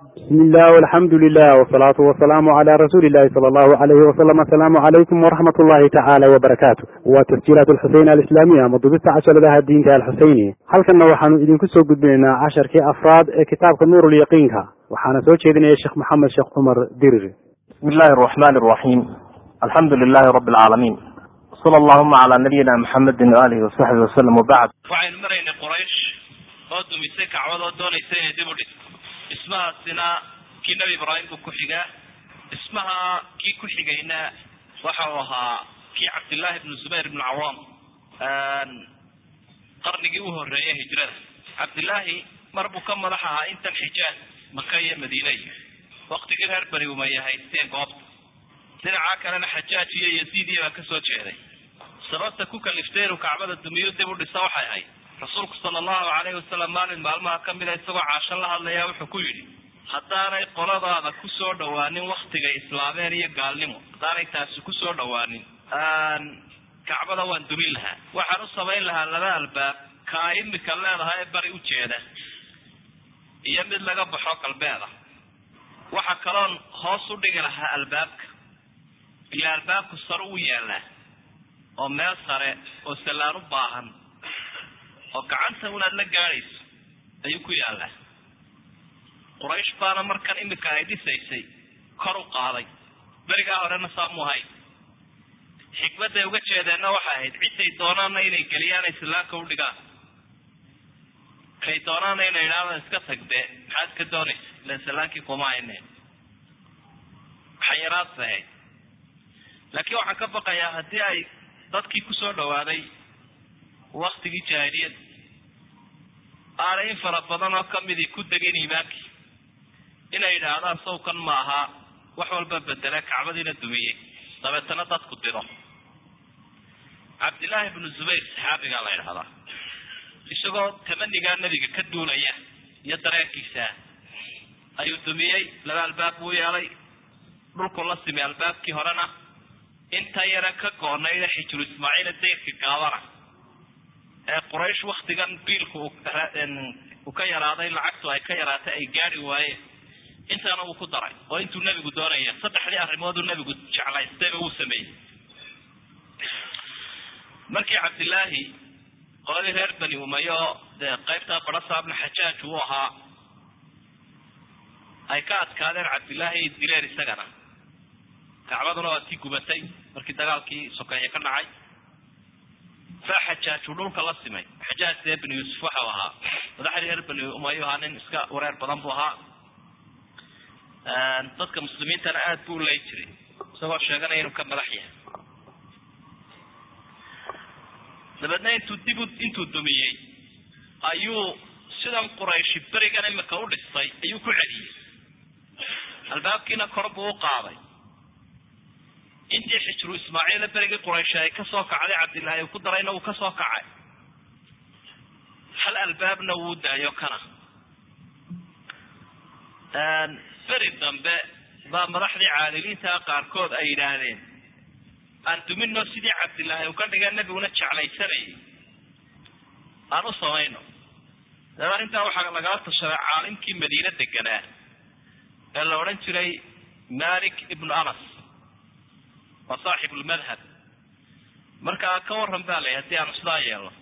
bismi illah alxamdu lilah wsalaatu wasalaamu cala rasuuli illahi sala allahu alayhi wasalam asalaamu calaykum waraxmat ullahi tacaala wabarakaatu waa tasjiilaat alxuseyn alislaamiya ama dubista casharadaha diinka alxuseyni halkanna waxaanu idinku soo gudbinaynaa casharkii afraad ee kitaabka nuurulyaqiinka waxaana soo jeedinaya sheekh maxamed sheekh cumar dirir bismi illahi araxmani araxiim alxamdu lilahi rabi alcaalamiin sala allahuma cala nabiyina maxamedin waalihi wasaxbi wasalam wabacd waxaynu maraynay quraysh oo dumisay kacbad oo doonaysa inay dib u dhisto dhismahaasina kii nebi ibraahim buu ku xigaa dhismaha kii ku xigayna waxa uu ahaa kii cabdillaahi ibnu zubayr ibnu cawaam qarnigii u horeeyay hijrada. Cabdillaahi mar buu ka madax ahaa intan xijaaj maka iyo madiina iyo waktigii reer beri umay haysteen goobta. Dhinaca kalena xajaaj iyo yaziid iyo baa ka soo jeeday. Sababta ku kaliftay inuu kacbada dumiyo dib u dhisa waxay ahayd rasuulku sala allahu calayhi wasalam maalin maalmaha kamida isagoo caasho la hadlaya wuxuu ku yidhi haddaanay qoladaada ku soo dhawaanin waktigay islaameen iyo gaalnimo haddaanay taasi ku soo dhawaanin kacbada waan dumin lahaa waxaan u samayn lahaa laba albaab kaa imika leedahay ee bari ujeeda iyo mid laga baxo galbeeda. Waxa kaloon hoos u dhigi lahaa albaabka ilaa albaabku sare u yaalaa oo meel sare oo sallaan u baahan oo gacanta unaad la gaadhayso ayuu ku yaalaa quraysh baana markan imika ay dhisaysay kor u qaaday. Berigaa horena saamu ahayn xikmadday uga jeedeenna waxay ahayd ciday doonaana inay geliyaan u dhigaan. Kay doonaana inay idhahdaan iska tagdee maxaad ka doonaysa ilan sallaankii kuma hayneen xayiraadsa ahayd laakiin waxaan ka baqayaa haddii ay dadkii ku soo dhawaaday waktigii jaahiliyada aanay in fara badan oo kamidii ku degin iimaankii inay yidhaahdaan sawkan ma aha wax walba bedele kacbadiina dumiyey dabeetana dadku diro. Cabdillaahi ibnu zubayr saxaabigaa la yidhahdaa isagoo tamanigaa nebiga ka duulaya iyo dareenkiisa ayuu dumiyey laba albaab buu yeelay. Dhulku la simay albaabkii horena inta yara ka goonayda xijru ismaaciila dayrka gaabana quraysh waktigan biilku uu ka yaraaday lacagtu ay ka yaraatay ay gaadi waayeen. Intaana uu ku daray. Oo intuu nebigu doonaya saddexdii arrimooduu nebigu jeclaystayba wuu sameeyey. Markii cabdillaahi qoladii reer bani umayo dee qaybtaa barasaabna xajaaj uu ahaa ay ka adkaadeen cabdillaahi dileen isagana. Kacbaduna waa tii gubatay markii dagaalkii sokeeye ka dhacay faa xajaaju dhulka la simay. Xajaaj dee bani yuusuf waxau ahaa madaxdii reer bani umayo ahaa nin iska wareer badan buu ahaa dadka muslimiintana aada buu ulay jiray isagoo sheeganaya inuu ka madax yahay. Dabeedna intuu dib intuu dumiyey ayuu sidan qurayshi berigan imika u dhistay ayuu ku celiyey. Albaabkiina kor buu u qaaday intii xijru ismaaciila berigii qurayshi ay ka soo kacday cabdillaahi uu ku darayna uu ka soo kacay. Hal albaabna wuu daayo kana. Beri dambe baa madaxdii caadiliintaa qaarkood ay yidhaahdeen aan dumino sidii cabdillaahi uu ka dhiga nebiguna jeclaysanayay aan u samayno. Dabe arrintaa waxaa lagala tashaday caalimkii madiine deganaa ee la odhan jiray malik ibnu anas waa saaxib lmadhab markaa ka waran baa lay haddii aanu sidaa yeelno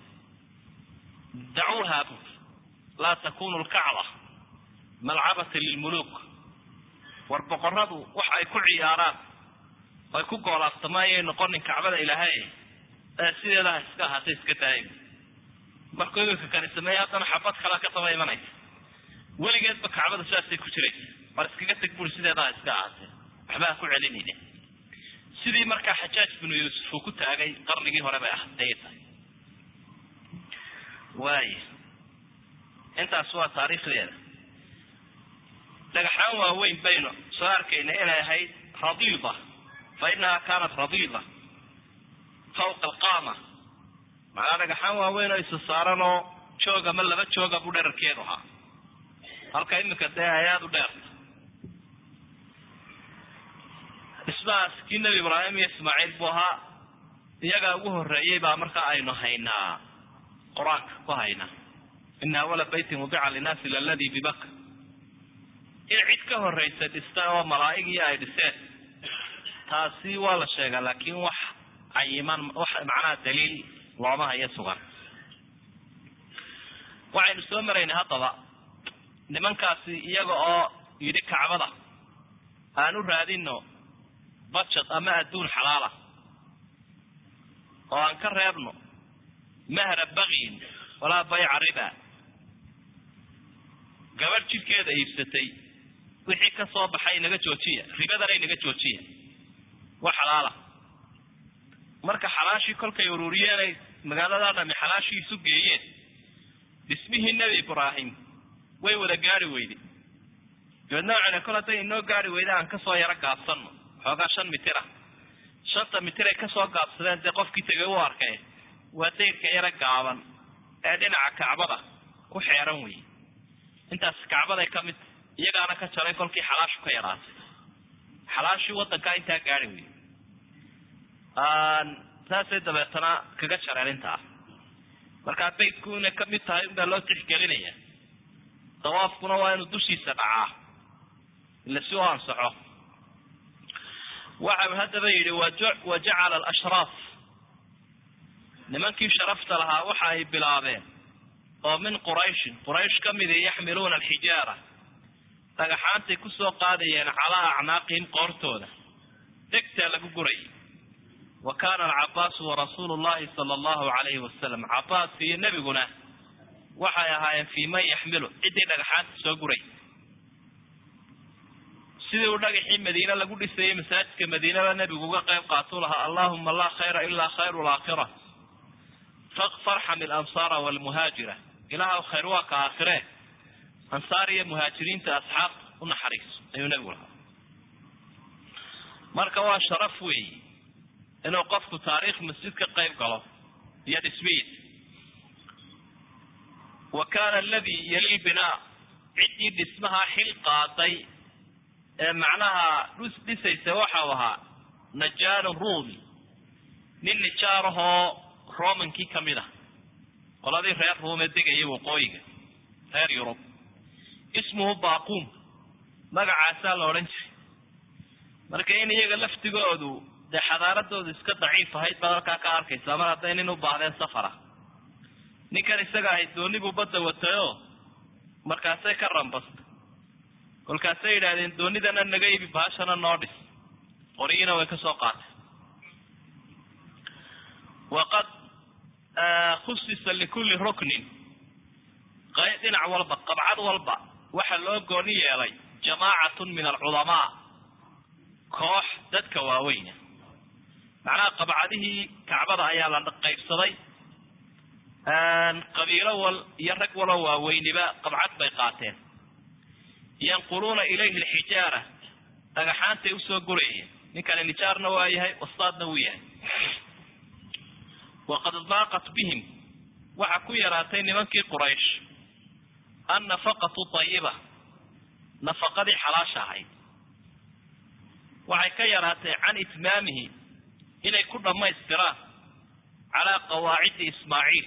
dacuuha bur laa takunu lkacba malcabata lilmuluk war boqoradu waxa ay ku ciyaaraan ay ku goolaaftamayay noqonin kacbada ilaahay? Ee sideeda ha iska ahaatay iska daaya markuu imika kani sameeya haddana xabad kalea ka daba imanaysa weligeedba kacbada sidaasay ku jiraysa. War iskaga teg buri sideeda ha iska ahaatee waxba ha ku celinayne sidii markaa xajaaj binu yuusuf uu ku taagay qarnigii hore bay ahday tahay waaya intaas waa taariikhdeeda dhagaxaan waaweyn baynu soo arkayna inay ahayd radiida fa inaha kaanat radiida fawqa alqaama. Macnaa dhagaxaan waaweyn oo isa saaran oo joog ama laba jooga buu dherarkeedu ahaa. Halka imika dee ayaad u dheerta dhismahaas kii nebi ibraahim iyo ismaaciil buu ahaa iyagaa ugu horeeyey baa markaa aynu haynaa qur'aanka ku haynaa. Ina awala baytin wadica linnaasi laladi bibaka in cid ka horraysa dhistay oo malaa'igii ay dhiseen. Taasi waa la sheegaa laakiin wax cayiman wax macnaha daliil looma hayo sugan. Waxaynu soo maraynay haddaba nimankaasi iyaga oo yidhi kacbada aan u raadino budget ama adduun xalaala. Oo aan ka reebno mahra bagyin walaa bayca riba. Gabadh jidhkeeda iibsatay wixii ka soo baxay naga joojiya ribadana naga joojiya. Wa xalaala. Marka xalaashii kolkay ururiyeenay magaaladaa dhami xalaashii isu geeyeen dhismihii nebi ibraahim way wada gaari weyday dabeedna waxayna kol hadday inoo gaari weyda aan ka soo yaro gaabsanno xoogaa shan mitir ah shanta mitir ay ka soo gaabsadeen dee qofkii tegay u arkay waa dayrka yaro gaaban ee dhinaca kacbada ku xeeran wey intaas kacbaday ka mid iyagaana ka jaray kolkii xalaashu ka yaraatay. Xalaashii wadankaa intaa gaari wey saasay dabeetana kaga jareen intaa. Markaa baydku inay ka mid tahay unbaa loo tixgelinaya. Dawaafkuna waa inuu dushiisa dhacaa. Ila si u ansaxo waxau haddaba yidhi wa jacala alashraaf nimankii sharafta lahaa waxa ay bilaabeen oo min qurayshin quraysh ka midi yaxmiluuna alxijaara dhagaxaantay ku soo qaadayeen calaa acnaaqihim qoortooda degtaa lagu gurayay wa kaana alcabaasu warasuulu llahi sala allahu alayhi wasalam cabaas iyo nebiguna waxay ahaayeen fii man yaxmilu ciddii dhagaxaanta soo guray sidii uu dhagaxii madiine lagu dhisayay masaajidka madiinada nebigu uga qayb qaatuu lahaa allahuma laa khayra ilaa khayru laakhira. Farxam ilamsaara walmuhaajira. Ilaahw khayr waa ka aakhire. Ansaar iyo muhaajiriinta asxaab u naxariiso ayuu nebigu lahaa. Marka waa sharaf weeyi inuu qofku taariikh masjid ka qayb galo iyo dhismihiisa. Wa kana aladii yali binaa ciddii dhismaha xil qaaday ee macnaha dhisaysa waxau ahaa najaaru ruumi. Nin nijaarahoo romankii ka mid ah. Qoladii reer ruume degayay waqooyiga reer yurub. Ismuhu baaquum magacaasaa la odhan jiray. Marka in iyaga laftigoodu dee xadaaradoodu iska daciif ahayd baad halkaa ka arkaysaa mar hadday nin u baahdeen safara ninkan isaga ahayd dooni buu badda watayoo markaasay ka rambasta kolkaasay yidhaahdeen doonidana naga ibi baashana noo dhis. Way ka soo qaatay. Waqad khusisa likulli ruknin. Dhinac walba qabcad walba waxaa loo gooni yeelay jamaacatun min alculamaa. Koox dadka waaweyna. Macnaha qabcadihii kacbada ayaa la qaybsaday. Qabiilo wal iyo rag waloo waaweyniba qabcad bay qaateen yanquluuna ilayhi alxijaara. Dhagaxaantay u soo gurayeen. Ninkani nijaarna waa yahay wastaadna wuu yahay. Waqad daaqat bihim. Waxa ku yaraatay nimankii quraysh annafaqatu tayiba nafaqadii xalaasha ahayd. Waxay ka yaraatay can itmaamihi inay ku dhammaystiraan calaa qawaacidi ismaaciil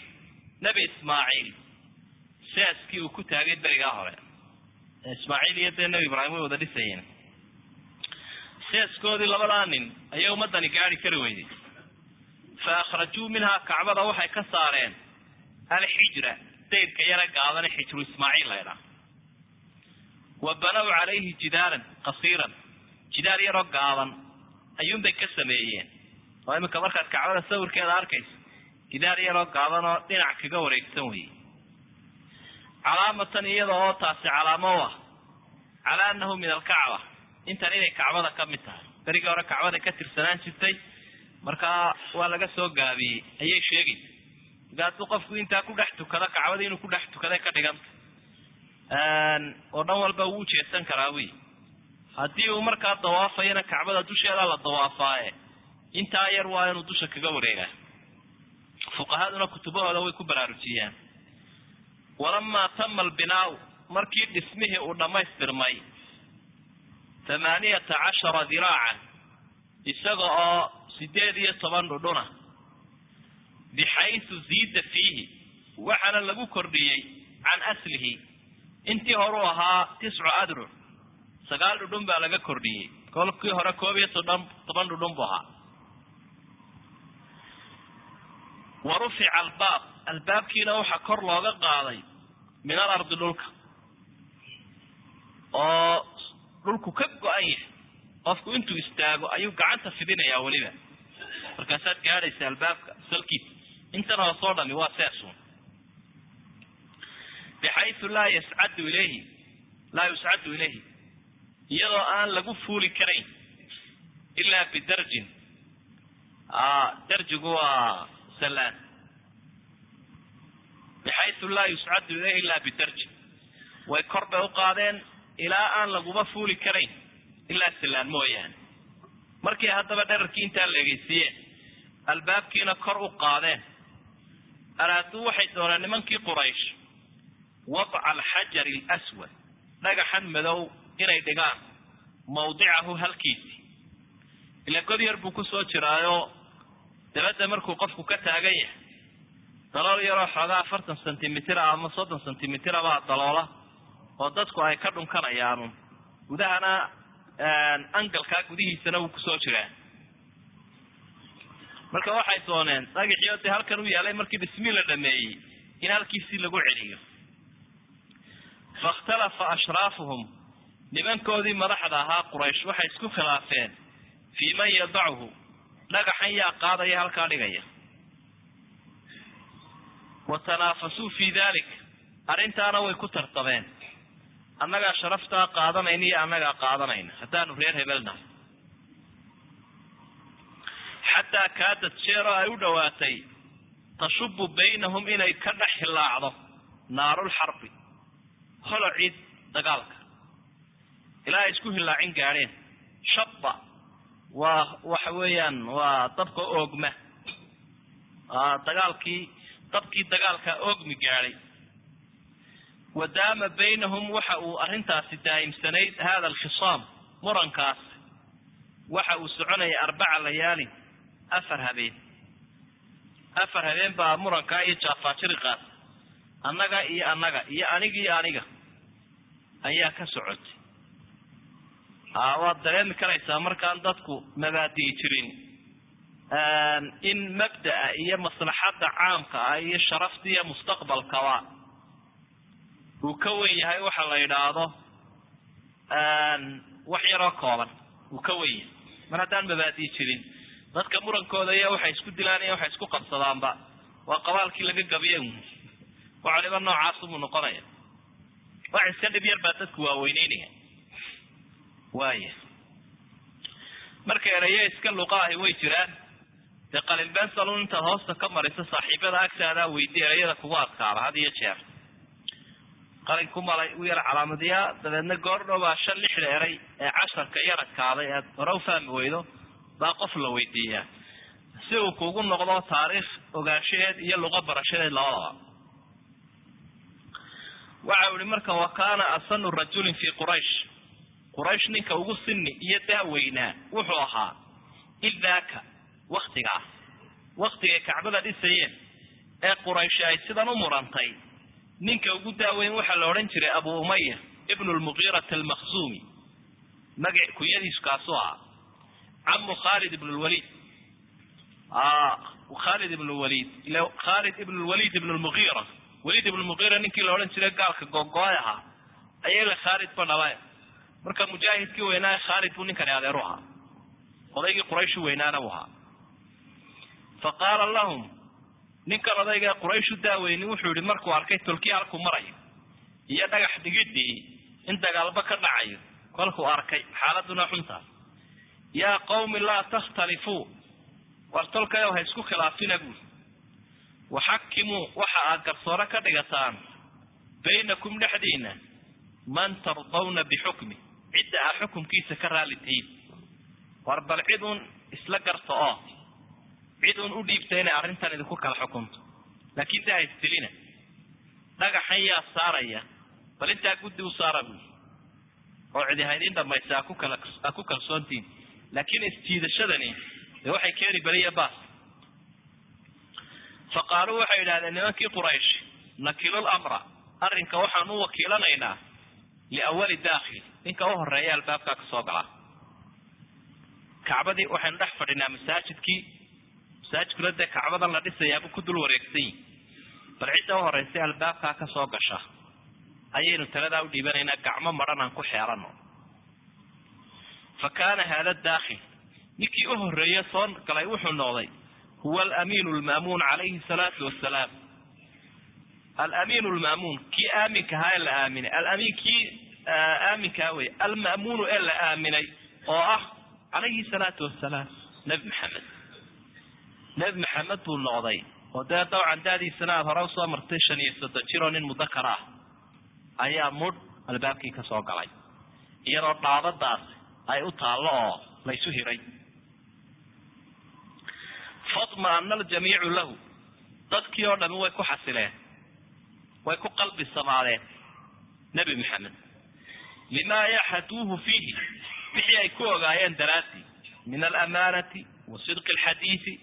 nebi ismaaciil. Saaskii uu ku taagay berigaa hore ismaaciil iyo dee nebi ibraahim way wada dhisayeen. Seeskoodii labadaa nin ayay ummadani gaari kari weyday fa akhrajuu minhaa kacbada waxay ka saareen alxijra dayrka yara gaabane xijru ismaaciil laydhaa wa banaw calayhi jidaaran qasiiran jidaar yaroo gaaban ayuunbay ka sameeyeen. Oo iminka markaad kacbada sawirkeeda arkayso gidaar yaroo gaaban oo dhinac kaga wareegsan weye calaamatan iyada oo taasi calaamo u ah. Calaa annahu min alkacba. Intan inay kacbada ka mid tahay. Berigii hore kacbada ka tirsanaan jirtay. Markaa waa laga soo gaabiyey. Ayay sheegaysa marka hadduu qofku intaa ku dhex tukado kacbada inuu ku dhex tukaday ka dhiganta oo dhan walba wuu jeedsan karaa wey haddii uu markaa dawaafayana kacbada dusheeda la dawaafaaye intaa yar waa inuu dusha kaga wareegaa. Fuqahaduna kutubahooda way ku baraarujiyaan walamaa tama albinaau markii dhismihii uu dhammaystirmay thamaaniyata cashara diraacan isaga oo sideed iyo toban dhudhuna bixaysu ziida fiihi waxaana lagu kordhiyey can aslihi intii horuu ahaa tiscu adruc sagaal dhudhun baa laga kordhiyey kolkii hore koob iyo toban toban dhudhun buu ahaa. Wa rufica albaab albaabkiina waxaa kor looga qaaday min alardi dhulka. Oo dhulku ka go-an yahay. Qofku intuu istaago ayuu gacanta fidinayaa weliba. Markaasaad gaadhaysa albaabka salkiisa intan hoosoo dhami waa seesun bixaysu laa yascadu ilayhi laa yuscadu ilayhi. Iyadoo aan lagu fuuli karayn ilaa bidarjin darjigu waa salaan bixaysu laa yuscadu ilayhi ilaa bidarjin way kor bay uqaadeen ilaa aan laguma fuuli karayn ilaa salaan mooyaane. Markii haddaba dherarkii intaa leegeysiiyeen albaabkiina kor u qaadeen. Araaduu waxay dooneen nimankii quraysh wadca alxajari alaswad dhagaxan madow inay dhigaan mawdicahu halkiisii. Ila god yar buu ku soo jiraayo dabadda markuu qofku ka taagan yahay dalool yaroo xoogaa afartan centimitira ama soddon centimitira baa daloola oo dadku ay ka dhunkanayaan. Gudahana angalkaa gudihiisana wuu ku soo jiraa. Marka waxay dooneen dhagaxii de halkan u yaalay markii dhismii la dhameeyey in halkiisii lagu celiyo. Fakhtalafa ashraafuhum nimankoodii madaxda ahaa quraysh waxay isku khilaafeen fii man yadachu dhagaxan yaa qaadaya halkaa dhigaya wa tanaafasuu fii dalik arrintaana way ku tartameen annagaa sharaftaa qaadanayna iyo annagaa qaadanayna haddaanu reer hebelnahay xataa kaadad jeeroo ay u dhowaatay tashubu baynahum inay ka dhex hilaacdo naarulxarbi holocii dagaalka ilaa ay isku hilaacin gaadheen shabba waa waxa weeyaan waa dabka oogma dagaalkii dabkii dagaalka oogmi gaadhay. Wadaama baynahum waxa uu arrintaasi daa'imsanayd hada alkhisaam murankaas waxa uu soconaya arbaca layaalin afar habeen. Afar habeen baa murankaa iyo jaafaajiriqaas annaga iyo annaga iyo aniga iyo aniga ayaa ka socotay. Waad dareemi karaysaa markaan dadku mabaadi'i jirin in mabda'a iyo maslaxadda caamka ah iyo sharafta iyo mustaqbalkaba uu ka wen yahay waxa la yidhaahdo wax yaroo kooban uu ka wen yahay mar haddaan mabaadi'i jirin dadka murankooda iyo waxay isku dilaan iyo waxay isku qabsadaanba waa qabaalkii laga gabiye wacaliba noocaasubuu noqonaya wax iska dhib yar baa dadku waaweyneynaya waaya marka erayo iska luqaahi way jiraan dee qalinbensalun intaad hoosta ka marisa saaxiibada agtaadaa weydi erayada kugu adkaaba had iyo jeer. Qalin ku malay u yar calaamadiyaa dabeedna goordhowbaa shan lixda eray ee casharka yar adkaaday aad hore ufahmi weydo baa qof la weydiiyaa si uu kugu noqdo taariikh ogaanshaheed iyo luqa barashadeed labadaba. Waxa u ihi marka wa kaana asanu rajulin fi quraysh. Quraysh ninka ugu sini iyo daaweynaa wuxuu ahaa idaaka waktigaas waktigay kacbada dhisayeen ee quraysh ay sidan u murantay. Ninka ugu daaweyn waxaa la odhan jiray abu umaya ibnu lmugiirata almakhzumi magac kunyadiisu kaasu ahaa. Camu khalid ibn lwalid khalid ibn lwalid khalid ibn lwalid ibn lmugiira walid ibn lmugiira ninkii la odhan jiray gaalka googooy ahaa ayaga khalid ba dhalay marka mujaahidkii weynaa khalid buu ninkani adeer u ahaa. Odaygii qurayshi weynaana u ahaa fa qaala lahum ninkan odayga qurayshu daaweyni wuxuu yihi markuu arkay tolkii halkuu marayo iyo dhagax dhigidii in dagaalba ka dhacayo kolkuu arkay xaaladuna xuntaas yaa qawmi laa takhtalifuu war tolkayow ha isku khilaafina buuli waxakimuu waxa aad garsoore ka dhigataan baynakum dhexdiina man tardawna bixukmi cidda aa xukumkiisa ka raali tihiin war bal cid uun isla garta oo cid uun u dhiibta inay arrintan idinku kala xukunto. Laakiin de haystilina dhagaxan yaa saaraya bal intaa guddi u saara buuli oo cidi haydin dhamaysa a ku kalsoontihin laakiin isjiidashadani dee waxay keeni beriya baas. Fa qaaluu waxay yidhahdeen nimankii quraysh nakilul amra arrinka waxaan u wakiilanaynaa liawali dakhil ninka u horreeya albaabkaa ka soo galaa. Kacbadii waxaynu dhex fadhinaa masaajidkii masaajidkuna dee kacbadan la dhisayaabuu ku dul wareegsan yihi bal cidda u horeysa albaabkaa ka soo gasha. Ayaynu taladaa u dhiibanaynaa gacmo madhan aan ku xeelano fa kaana haada dakhil ninkii u horeeye soo galay wuxuu noqday huwa alamiinu lma'muun calayhi salaatu wasalaam alamiinu lma'muun kii aaminka ahaa ee la aaminay. Alamiin kii aaminkaa wey. Alma'muunu ee la aaminay oo ah calayhi salaatu wasalaam nebi maxamed nebi maxamed buu noqday. Oo dee dawcan daadiisana aada hore u soo martay shan iyo soddon jir oo nin mudakar ah. Ayaa mudh albaabkii ka soo galay. Iyadoo dhaadadaas ay u taallo oo laysu hiray. Fatma'ana aljamiicu lahu. Dadkii oo dhami way ku xasileen. Way ku qalbi samaadeen nebi maxamed limaa yaxaduuhu fiihi. Wixii ay ku ogaayeen daraadii min alamaanati wa sidqi alxadiidi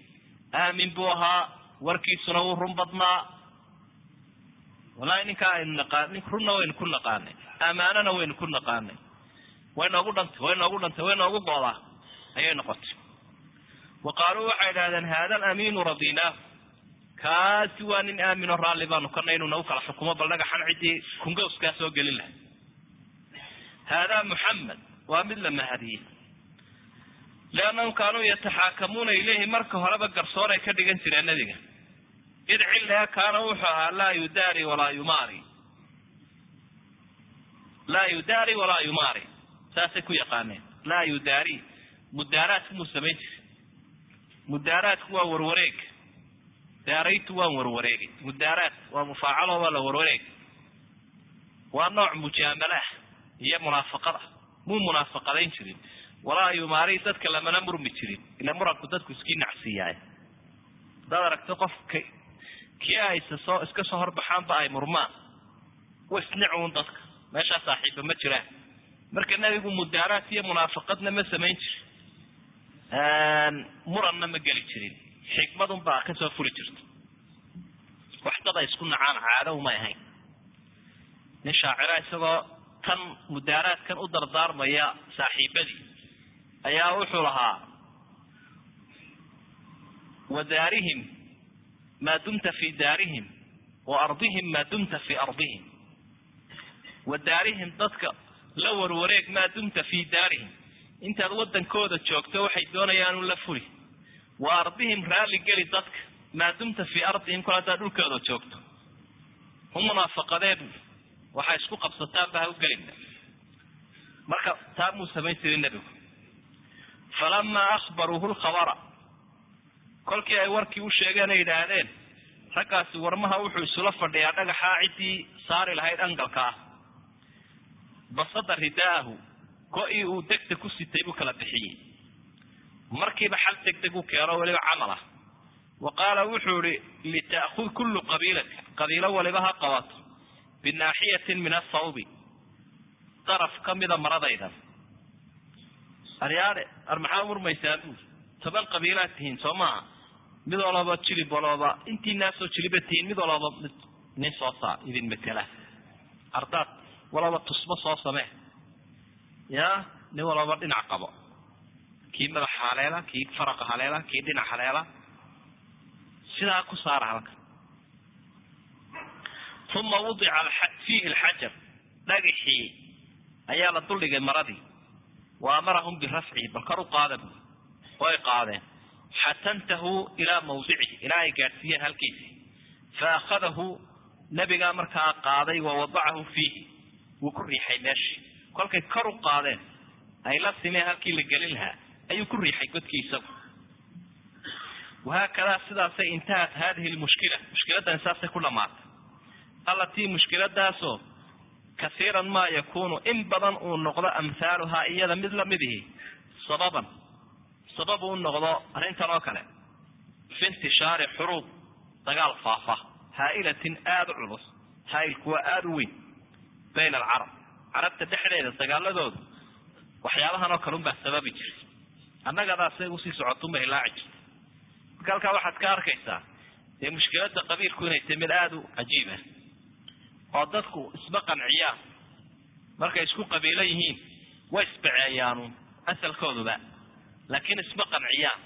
aamin buu ahaa warkiisuna wuu run badnaa. Wallahi ninkaa aynu naqaan runna waynu ku naqaanay amaanana waynu ku naqaanay. Way noogu dhantay way noogu dhantay way noogu goodaa ayay noqotay. Wa qaaluu waxay idhahdeen haada alamiinu radinaahu kaasi waa nin aamino raalli baanu kana inuu nagu kala xukumo bal dhagaxan ciddii kungowskaa soo gelin lahay. Haada muxamed waa mid la mahadiyey liannahum kaanuu yataxaakamuuna ilayhi marka horeba garsoor ay ka dhigan jireen nebiga id cilliha kaana wuxuu ahaa laa yudaari walaa yumaari laa yudaari walaa yumaari saasay ku yaqaaneen laa yudaari mudaaraadku muu samayn jiray mudaaraadku waa warwareeg daaraytu waan warwareegay mudaaraad waa mufaacalo waa la warwareeg waa nooc mujaamalaah iyo munaafaqada muu munaafaqadayn jirin walaa yumaari dadka lamana murmi jirin. Ila muranku dadku iskii nacsiiyaay hadaad aragto qofka kii aysa soo iska soo horbaxaanba ay murmaan. Wasnicuun dadka. Meeshaa saaxiiba ma jiraan. Marka nebigu mudaaraad iyo munaafaqadna ma samayn jirin. Muranna ma geli jirin. Xikmadun baa ka soo fuli jirta. Wax dad isku nacaan caado umay ahayn. Nin shaacira isagoo tan mudaaraadkan u dardaarmaya saaxiibadii ayaa wuxuu lahaa wa daarihim maa dumta fi daarihim wa ardihim maa dumta fi ardihim. Wa daarihim dadka la warwareeg maa dumta fi daarihim. Intaad wadankooda joogto waxay doonayaan la fuli wa ardihim raalli geli dadka maa dumta fii ardihim kol haddaad dhulkooda joogto. U munaafaqadeed waxay isku qabsataanba ha u gelina marka taa muu samayn jirin nebigu falamaa akhbaruuhu lkhabara kolkii ay warkii u sheegeen ay yidhaahdeen raggaasi warmaha wuxuu isula fadhiyaa dhagaxaa ciddii saari lahayd angalka ah. Basada ridaahu go-ii uu degta ku sitay buu kala bixiyey. Markiiba xal degdeg u keeno weliba camal ah. Wa qaala wuxuu ihi lita'khud kullu qabiilati qabiilo waliba ha qabato binaaxiyatin min asawbi daraf kamida maradaydan. Aryaade ar maxaa murmaysaa buuri toban qabiilaad tihiin soo maaha. Mid walaba jilib walaba intiinaasoo jiliba tihiin mid walaba mid nin soo saa idin matela. Ardaad walaba tusmo soo samee. Ya nin walaba dhinac qabo. Kii madax haleela kii faraqa haleela kii dhinac haleela. Sidaa ku saara halkan. Uma wudica fiihi alxajar dhagixii ayaa la duldhigay maradii wa amarahum birafcihi bal kor u qaada bu way qaadeen. Xata intahuu ilaa mawdicihi ilaa ay gaadhsiiyeen halkiisii fa akhadahu nabigaa markaa qaaday wa wadacahu fiihi. Wuu ku riixay meeshii kolkay kor u qaadeen. Ay la simeen halkii la gelin lahaa. Ayuu ku riixay godkii isagu wahaakadaa sidaasay intahat hadihi lmushkila mushkiladan saasay ku dhamaatay allatii mushkiladaasoo kasiiran maa yakunu in badan uu noqdo amhaaluhaa iyada mid lamidihi sababan sabab uu noqdo arrintan oo kale. Fi intishaari xuruub dagaal faafa haa'ilatin aada u culus haa'ilku waa aada u weyn bayna alcarab. Carabta dhexdeeda dagaaladoodu waxyaabahan oo kale unbaa sababi jiray. Annagadaasay u sii socotunba hilaaci jirtay marka halkaa waxaad ka arkaysaa dee mushkilada qabiilku inay tahay mid aada u cajiib ah oo dadku isma qanciyaan. Markay isku qabiilo yihiin way isbaceeyaanu asalkooduba. Laakiin isma qanciyaan.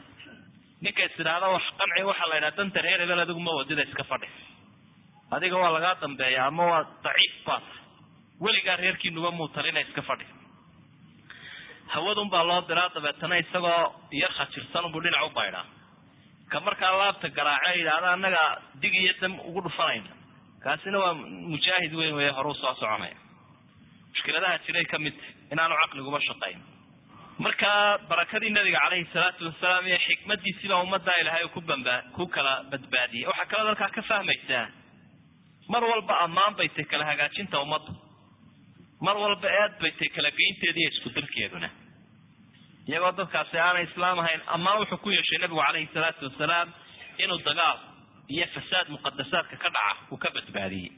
Ninka is idhaahda wax qanci waxaa la yidhaha danta reer hebel adigu ma wadida iska fadhi adiga waa lagaa dambeeya ama waa daciif baat weligaa reerkiinuba muutalina iska fadhi hawadun baa loo diraa dabeetana isagoo yar khajirsan unbuu dhinac u baydhaa. Ka markaa laabta garaace yidhaahda annaga dig iyo dam ugu dhufanayna kaasina waa mujaahid weyn wey horuu soo soconaya mushkiladaha jiray ka mid inaanu caqliguba shaqayn. Markaa barakadii nabiga caleyhi salaatu wasalaam iyo xikmadiisiibaa ummaddaa ilaahay ku bamba ku kala badbaadiyay waxaa kaloo dalkaa ka fahmaysaa mar walba ammaan bay tay kala hagaajinta ummadda mar walba eed bay tay kala geynteeda iyo isku dirkeeduna iyagoo dadkaasi aanay islaam ahayn ammaan wuxuu ku yeeshay nabigu caleyhi salaatu wasalaam inuu dagaal iyo fasaad muqadasaadka ka dhaca uu ka badbaadiyey.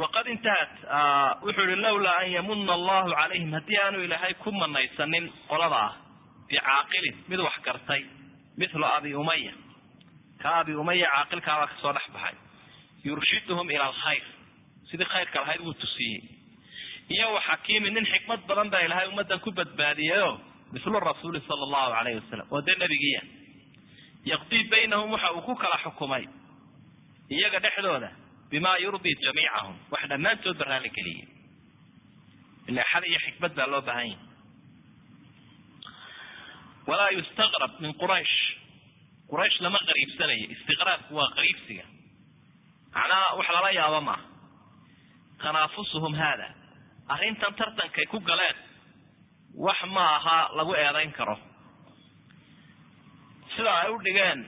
Waqad intahat wuxuu yihi lawlaa an yamuna allahu calayhim haddii aanu ilaahay ku manaysanin qolada ah bicaaqilin mid wax gartay mithlu abi umaya ka abi umaya caaqilkaabaa ka soo dhex baxay. Yurshiduhum ila alkhayr sidii khayrka lahayd wuu tusiyey. Iyo waxakiimi nin xikmad badan baa ilaahay ummadan ku badbaadiyayo mithlu rasuuli sala allahu alayhi wasalam oo dee nabigiiya yaqdii baynahum waxa uu ku kala xukumay iyaga dhexdooda bima yurdii jamiicahum wax dhammaantoodba raali geliyey ila xal iyo xikmad baa loo baahan yahay. Walaa yustaqrab min quraysh. Quraysh lama qariibsanayo istiqraabku waa qariibsiga. Macnaha wax lala yaabo maaha tanaafusuhum haada. Arrintan tartankay ku galeen wax ma aha lagu eedayn karo sida ay u dhigeen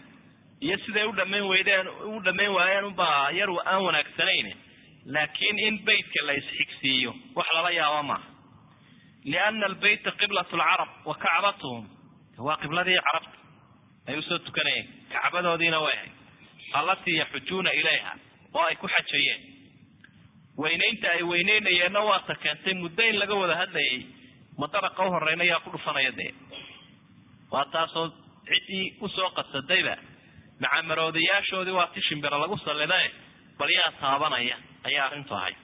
iyo siday u weydeen u dhamayn waayeen unbaa yar aan wanaagsanayn. Laakiin in beytka la isxigsiiyo wax lala yaabo maaha liana albayta qiblat lcarab wa kacbatuhum waa qibladii carabta. Ay u soo tukanayeen kacbadoodiina way ahayd. Allatii yaxujuuna ilayha oo ay ku xajayeen. Weynaynta ay weyneynayeenna waata keentay muddo laga wada hadlayay. Madaraqa uhoreyna yaa ku dhufanaya dee. Waa taasoo ciddii u soo qasadayba macamaroodayaashoodii waa ti shimbiro lagu sallidae bal yaa taabanaya ayaa arrintu ahayd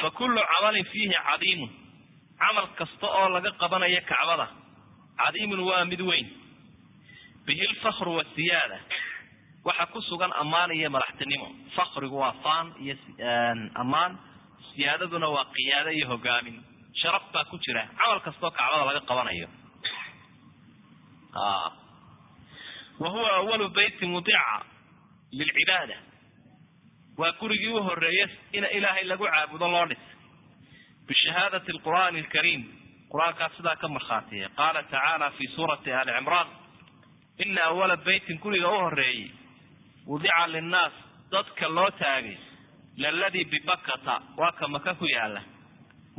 fa kullu camalin fiihi cadiimun camal kasta oo laga qabanayo kacbada cadiimun waa mid weyn. Bihi lfakru wasiyaada waxa ku sugan ammaan iyo madaxtinimo. Fakrigu waa faan iyo ammaan siyaadaduna waa qiyaado iyo hogaamin sharaf baa ku jira. Camal kastoo kacbada laga qabanayo. Wa huwa awalu beyti mudica lilcibaada. Waa gurigii u horeeye in ilaahay lagu caabudo loo dhisay bishahaadati lqur'aani alkariim. Qur'aankaas sidaa ka markhaatiyay qaala tacaala fi suurati ali cimraan ina awala beytin guriga u horeeyey wudica linnaas dadka loo taagay laladii bibakata waa ka maka ku yaalla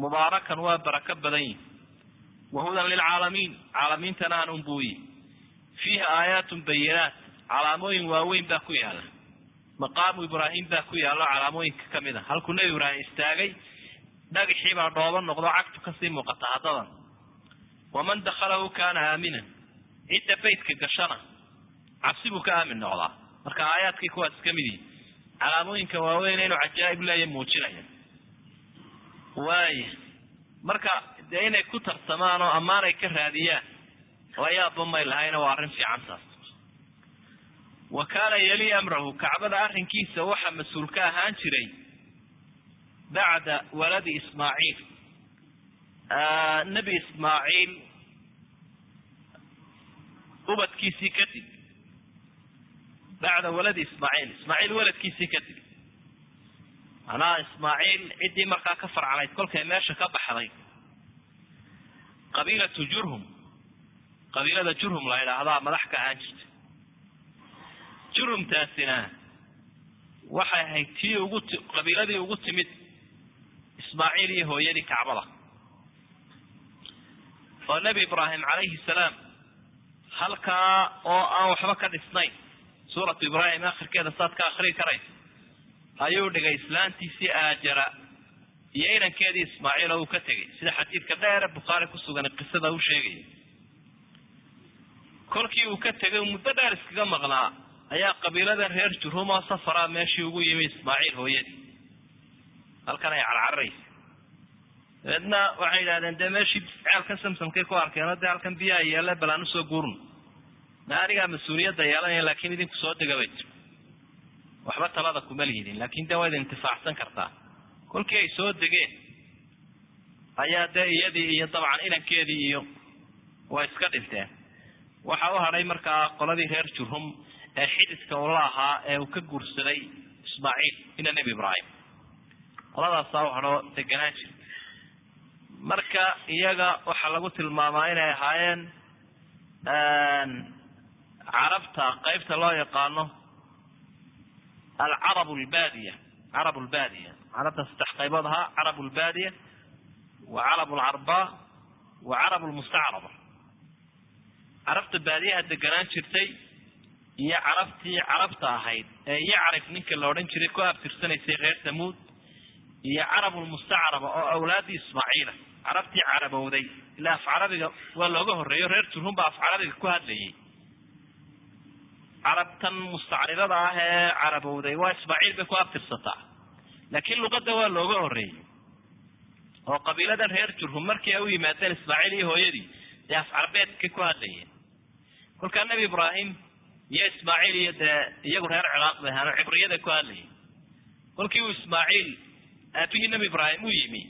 mubaarakan waa barako badan yihi wahudan lilcaalamiin caalamiintana aan unbuuyi fiihi aayaatun bayinaat calaamooyin waaweyn baa ku yaalla maqaamu ibraahim baa ku yaalo calaamooyinka ka mid a halkuu nebi ibraahim istaagay dhagaxii baa dhooba noqdo cagtu ka sii muuqata haddadan waman dakhalahu kaana aaminan cidda beytka gashana cabsi buu ka aamin noqdaa marka aayaadkii kuwaas ka mid yihi calaamooyinka waaweyn inuu cajaa'ib leeya muujinaya waaya marka dee inay ku tartamaan oo ammaan ay ka raadiyaan layaabba may lahayna waa arrin fiican taas wa kaana yali amrahu kacbada arrinkiisa waxaa mas'uul ka ahaan jiray bacda waladi ismaaciil. Nebi ismaaciil ubadkiisii kadib bacda waladi ismaaciil ismaaciil waladkiisii kadib macnaha ismaaciil ciddii markaa ka farcanayd kolkay meesha ka baxday. Qabiilatu jurhum. Qabiilada jurhum la idhaahdaa madax ka ahaan jirta jurhumtaasina waxay ahayd tii ugu qabiiladii ugu timid ismaaciil iyo hooyadii kacbada. Oo nebi ibraahim calayhi salaam halkaa oo aan waxba ka dhisnayn suuratu ibraahim akhirkeeda saad ka akrii karaysa ayuu dhigay islaantiisii aajara iyo inankeedii ismaaciil oo uu ka tegay sida xadiidka dheere bukhaari ku sugan qisada u sheegaya kolkii uu ka tegay muddo dheer iskaga maqnaa ayaa qabiilada reer jurhum oo safara meeshii ugu yimi ismaaciil hooyadii halkan ay carcararaysa dabeedna waxay yidhahdeen dee meeshii ceelkan samsamkay ku arkeen dee halkan biyaha yeele bal aan u soo guurno. Ma anigaa mas'uuliyadda yeelanaya laakin idinku soo dega bay tiri waxba talada kuma lihidin laakin dee wayd intifaacsan kartaa. Kolkii ay soo degeen ayaa dee iyadii iyo dabcan inankeedii iyo way iska dhinteen waxa u hadhay markaa qoladii reer jurhum ee xididka ula ahaa ee uu ka guursaday ismaaciil ina nebi ibraahim. Qoladaasaa u hadhoo deganaan jirta marka iyaga waxaa lagu tilmaamaa inay ahaayeen carabta qeybta loo yaqaano alcarab lbadiya carab lbadiya carabta saddex qaybood ahaa carab lbadiya wa carab lcarba wa carab lmustacraba carabta baadiyaha deganaan jirtay iyo carabtii carabta ahayd ee yacrif ninka la odhan jiray ku abtirsanaysay reer tamuud iyo carab lmustacraba oo awlaadii ismaaciila carabtii carabowday ilaa af carabiga waa looga horeeyo reer jurhum baa af carabiga ku hadlayay carabtan mustacribada ah ee carabowday waa ismaaciil bay ku abtirsataa. Laakiin luqada waa looga horeeyey oo qabiiladan reer jurhum markii ay u yimaadeen ismaaciil iyo hooyadii dee af carabeedkay ku hadlayeen. Kolkaa nebi ibraahim iyo ismaaciil iyo dee iyagu reer ciraaq bay ahaan cibriyaday ku hadlayeen. Kolkii uu ismaaciil aabihii nebi ibraahim u yimi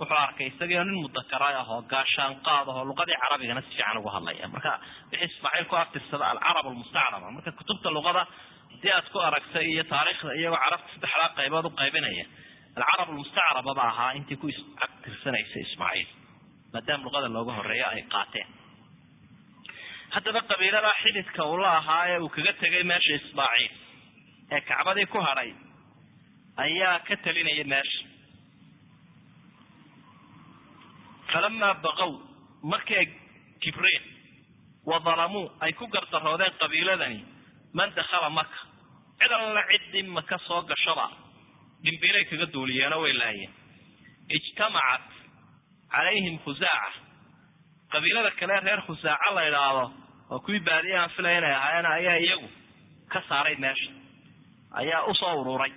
wuxuu arkay isagio nin mudakara ah oo gaashaan qaad ahoo luqadii carabigana si fiican ugu hadlaya. Marka wixii ismaaciil ku abtirsada alcarab almustacraba marka kutubta luqada haddii aad ku aragtay iyo taariikhda iyagoo carabta saddexdaa qaybood u qaybinaya alcarab almustacraba ba ahaa intii ku abtirsanaysay ismaaciil maadaama luqada looga horeeyo ay qaateen. Haddaba qabiilada xididka uu la ahaa ee uu kaga tegay meesha ismaaciil ee kacbadii ku hadhay ayaa ka talinaya meesha falamaa baqow markii ay kibreen wa dalamuu ay ku gardaroodeen qabiiladani man dakhala maka cid alla ciddii maka soo gashaba dhimbilay kaga duuliyeenoo way laayeen. Ijtamacat calayhim khusaaca qabiilada kale reer khusaaca la idhaahdo oo kuwii baadiya aan filaya inay ayaa iyagu ka saaray meesha. Ayaa u soo ururay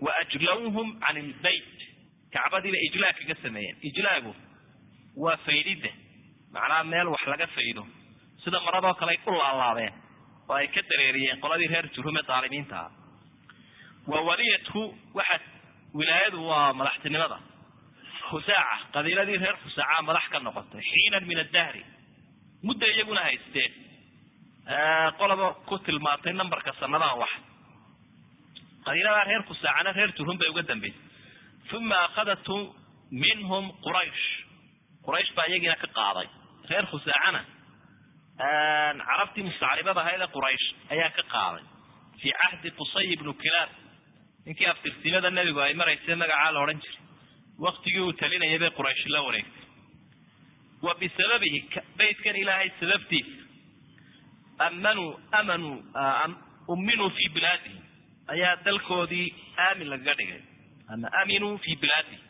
wa ajlawhum can ilbayt kacbadiiba ijlaa kaga sameeyeen. Ijlaagu waa faydidda macnaha meel wax laga faydo. Sida maradoo kale ay u laalaabeen oo ay ka dareeriyeen qoladii reer jurhume daalimiinta ah wa waliyathu waxa wilaayadu waa madaxtinimada. Khusaaca qabiiladii reer khusaaca madax ka noqotay xiinan min addahri mudda iyaguna haysteen qolaba ku tilmaantay numberka sanadaha wax. Qabiiladaa reer khusaacana reer jurhum bay uga dambeysay. Uma akhadatu minhum quraysh quraysh baa iyagiina ka qaaday. Reer khusaacana carabtii mustacribada ahayd ee quraysh ayaa ka qaaday. Fii cahdi qusay ibnu kilaab. Ninkii aftirsimada nebigu ay maraysay magacaa la odhan jiray. Waktigii uu talinayay bay quraysh la wareegtay. Wa bisababihi baytkan ilaahay sababtiisa amanuu amanuu umminuu fii bilaadihi. Ayaa dalkoodii aamin lagaga dhigay. Ama aaminuu fii bilaadihi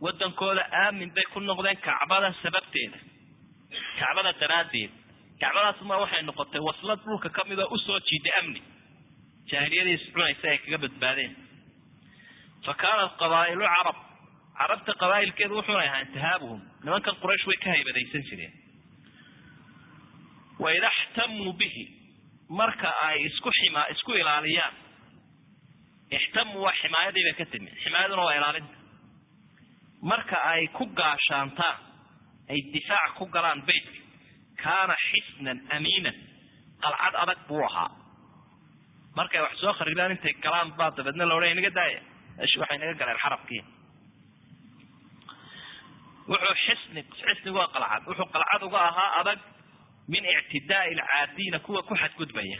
wadankooda aamin bay ku noqdeen kacbada sababteeda. Kacbada daraaddeed. Kacbadaasma waxay noqotay waslad dhulka ka mid oo u soo jiiday amni. Jaahiliyadii iscunaysa ay kaga badbaadeen. Fa kaanat qabaa'ilu carab. Carabta qabaa'ilkeedu wuxuuna ahaa intihaabuhum. Nimankan quraysh way ka haybadaysan jireen. Wa ida xtamuu bihi. Marka ay isku xima isku ilaaliyaan. Ixtamuu waa ximaayadii bay ka timi ximaayaduna waa ilaalinta marka ay ku gaashaantaan ay difaac ku galaan beytka kaana xisnan amiinan qalcad adag buu ahaa. Markay wax soo kharibaan intay galaan baa dabeedna la odhanaya naga daaya waxay naga galeen xarabkii. Wuxuu xisni xisnigu waa qalcad. Wuxuu qalcad uga ahaa adag min ictidaai alcaadiina kuwa ku xadgudbaya.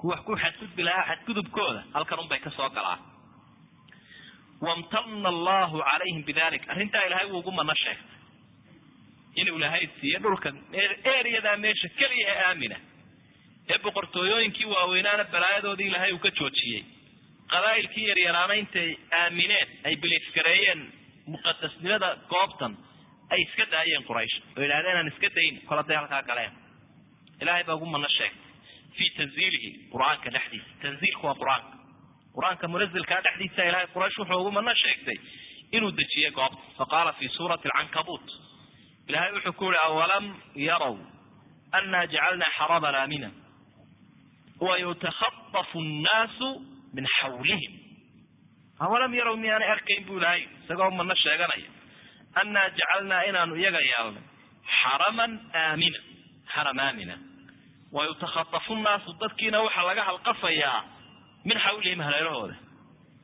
Kuwa ku xadgudbi lahaa xadgudubkooda halkan unbay ka soo galaan wamtana allahu calayhim bidalik arrintaa ilahay wuu ugu mana sheegtay inuu ilaahay siiye dhulkan ereyadaa meesha keliya ee aamina ee boqortooyooyinkii waaweynaana balaayadoodii ilaahay uu ka joojiyey qabaa'ilkii yaryaraana intay aamineen ay biliifgareeyeen muqadasnimada goobtan ay iska daayeen quraysh oo yidhahdeen aan iska dayn kol haday halkaa galeen ilahay baa ugu mana sheegtay fi tanziilihi qur'aanka dhexdiisa tanziilku waa qur'aanka qur'aanka munazilkaa dhexdiisa ilahay quraysh wuxuu ugu mana sheegtay inuu dejiyey goobta faqaala fi suurati alcankabuut ilahay wuxuu ku yihi awalam yarow ana jacalna xaraman aamina wayutakhaطafu nnaasu min xawlihim. Awalam yarow miyaanay arkayn bu ilahay isagoo mana sheeganaya. Anaa jacalnaa inaanu iyaga yeelnay xaraman aamina xaram aamina. Wayutakhaطafu nnaasu dadkiina waxaa laga halqafayaa min xawlihim haleelahooda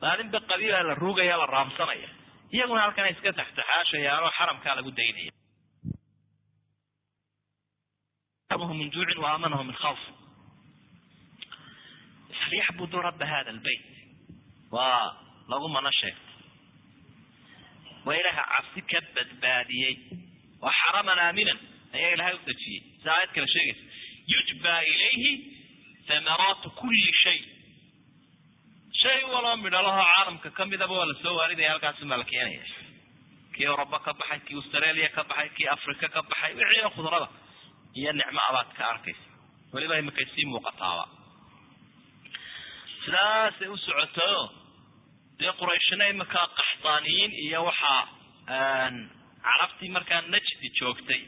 maalinba qabiila la ruugaya la raamsanaya. Iyaguna halkana iska taxtaxaashayaan oo xaramkaa lagu daynaya. Min juucin waamanahum min khawf. Falyacbuduu raba hada lbayt waa lagu mana sheegtay waa ilaha cabsi ka badbaadiyey. Waa xaraman aaminan ayaa ilahay u dejiyey. Si aayad kale sheegaysa. Yujba ilayhi thamaraatu kuli shay shay waloo midhalahoo caalamka kamidaba waa la soo waaridaya halkaasi maa la keenaya. Kii Europa ka baxay kii Australia ka baxay kii Africa ka baxay wixii khudrada iyo nicmo abaad ka arkaysa. Weliba imika sii muuqataaba. Sidaasay u socoto dee qurayshina imika qaxdaaniyiin iyo waxaa carabtii markaa najdi joogtay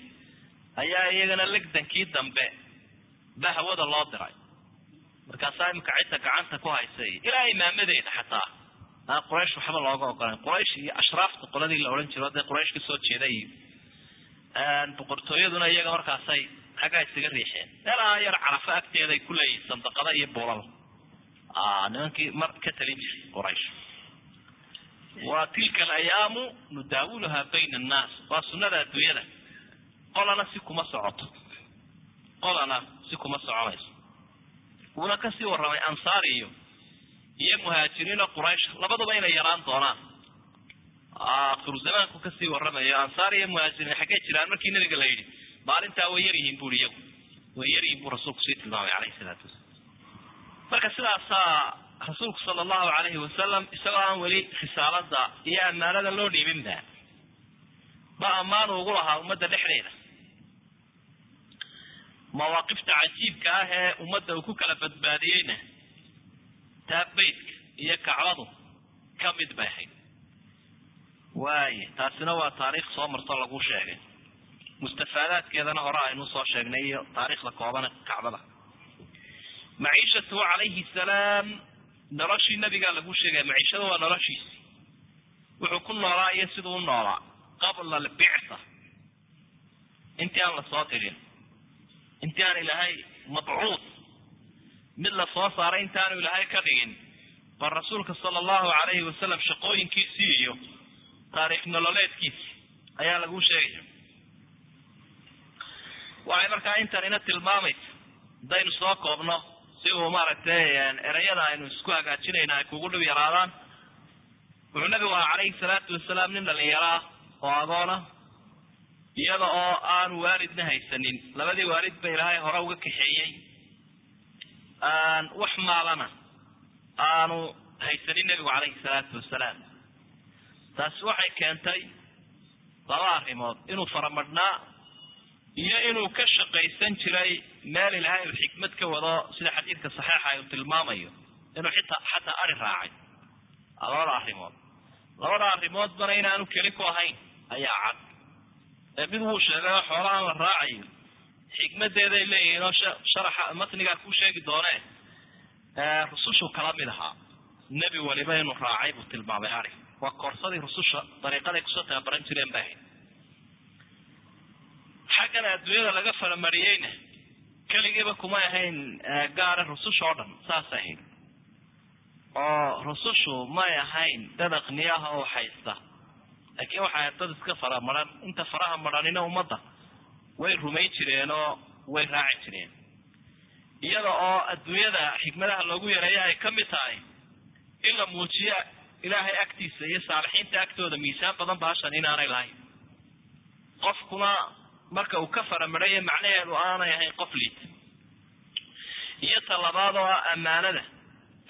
ayaa iyagana legdankii dambe ba hawada loo diray markaasaa imika cidda gacanta ku haysay ilaa imaamadeeda xataa. Aan quraysh waxba looga ogolayn quraysh iyo ashraafta qoladii la odhan jiro dee quraysh ka soo jeeda iyo boqortooyaduna iyaga markaasay xaggaa isaga riixeen. Meelaha yar carafo agteeday kuleeyihin sandaqada iyo buulal nimankii mar ka talin jiray quraysh. Wa tilka alayaamu nudaawuluhaa bayna annaas. Waa sunada adduunyada. Qolana si kuma socoto. Qolana si kuma soconayso wuuna ka sii warramay ansaar iyo iyo muhaajiriino quraysh. Labaduba inay yaraan doonaan. Akhiru zamaanku ka sii warramayo ansaar iyo muhaajiriin xaggee jiraan markii nabiga la yidhi maalintaa way yar yihiin buri iyagu. Way yar yihiin buu rasuulku sii tilmaamay caleyhi salaatu wasalam marka sidaasaa rasuulku sala allahu alayhi wasalam isagoo aan weli risaalada iyo ammaanada loo dhiibinba ba ammaanu ugu lahaa ummadda dhexdeeda mawaaqifta cajiibka ah ee ummadda uu ku kala badbaadiyeyna taa iyo kacbadu ka mid bay ahayd waaye taasina waa taariikh soo marto lagu sheegay mustafaadaadkeedana hore aynu soo sheegnay iyo taariikhda koobana kacbada maciishatu calayhi salaam noloshii nabigaa lagu sheegaya maciishada waa noloshiisi wuxuu ku noolaa iyo siduu u noolaa qabla albictha intii aan la soo dirin intii aan ilaahay mabcuud. Mid la soo saaray intaanu ilaahay ka dhigin bal rasuulka sala allahu alayhi wasalam shaqooyinkiisii iyo taariikh nololeedkiisi ayaa lagu sheegaya. Waxay markaa intanina tilmaamaysa haddaynu soo koobno si uu maaragtay erayada aynu isku hagaajinayna ay kugu dhib yaraadaan. Wuxuu nabigu ahaa calayhi salaatu wasalaam nin dhalinyaraa oo adoona iyada oo aanu waalidna haysanin. Labadii waalid ba ilaahay hore uga kaxeeyey. Wax maalana aanu haysanin nebigu calayhi salaatu wasalaam. Taasi waxay keentay laba arrimood. Inuu faramadhnaa iyo inuu ka shaqaysan jiray meel ilaahay uu xikmad ka wado sida xadiidka saxiixa uu tilmaamayo. Inuu xitaa xataa ari raacay. Labada arrimood. Labada arrimoodbana inaanu keli ku ahayn ayaa cad mid wuu sheegay oo xoolahan la raacayo. Xikmadeeday leeyihiin oo sharaxa matnigaa ku sheegi doone rusushu kala mid ahaa. Nebi waliba inuu raacay buu tilmaamay ari. Waa koorsadii rususha dariiqaday ku soo tababaran jireen bay ahayd. Xaggan adduunyada laga faramariyeyna keligiiba kumay ahayn gaara rususha oo dhan saasay ahayd. Oo rusushu may ahayn dad aqniyaha oo haysta laakiin waxay dad iska faramaran inta faraha maranina ummadda way rumayn jireen oo way raaci jireen. Iyada oo adduunyada xikmadaha loogu yareeya ay ka mid tahay in la muujiyo ilaahay agtiisa iyo saalixiinta agtooda miisaan badan baashan inaanay lahayn. Qofkuna marka uu ka faramareeya macnaheedu aanay ahayn qof liid. Iyo talabaad oo ah ammaanada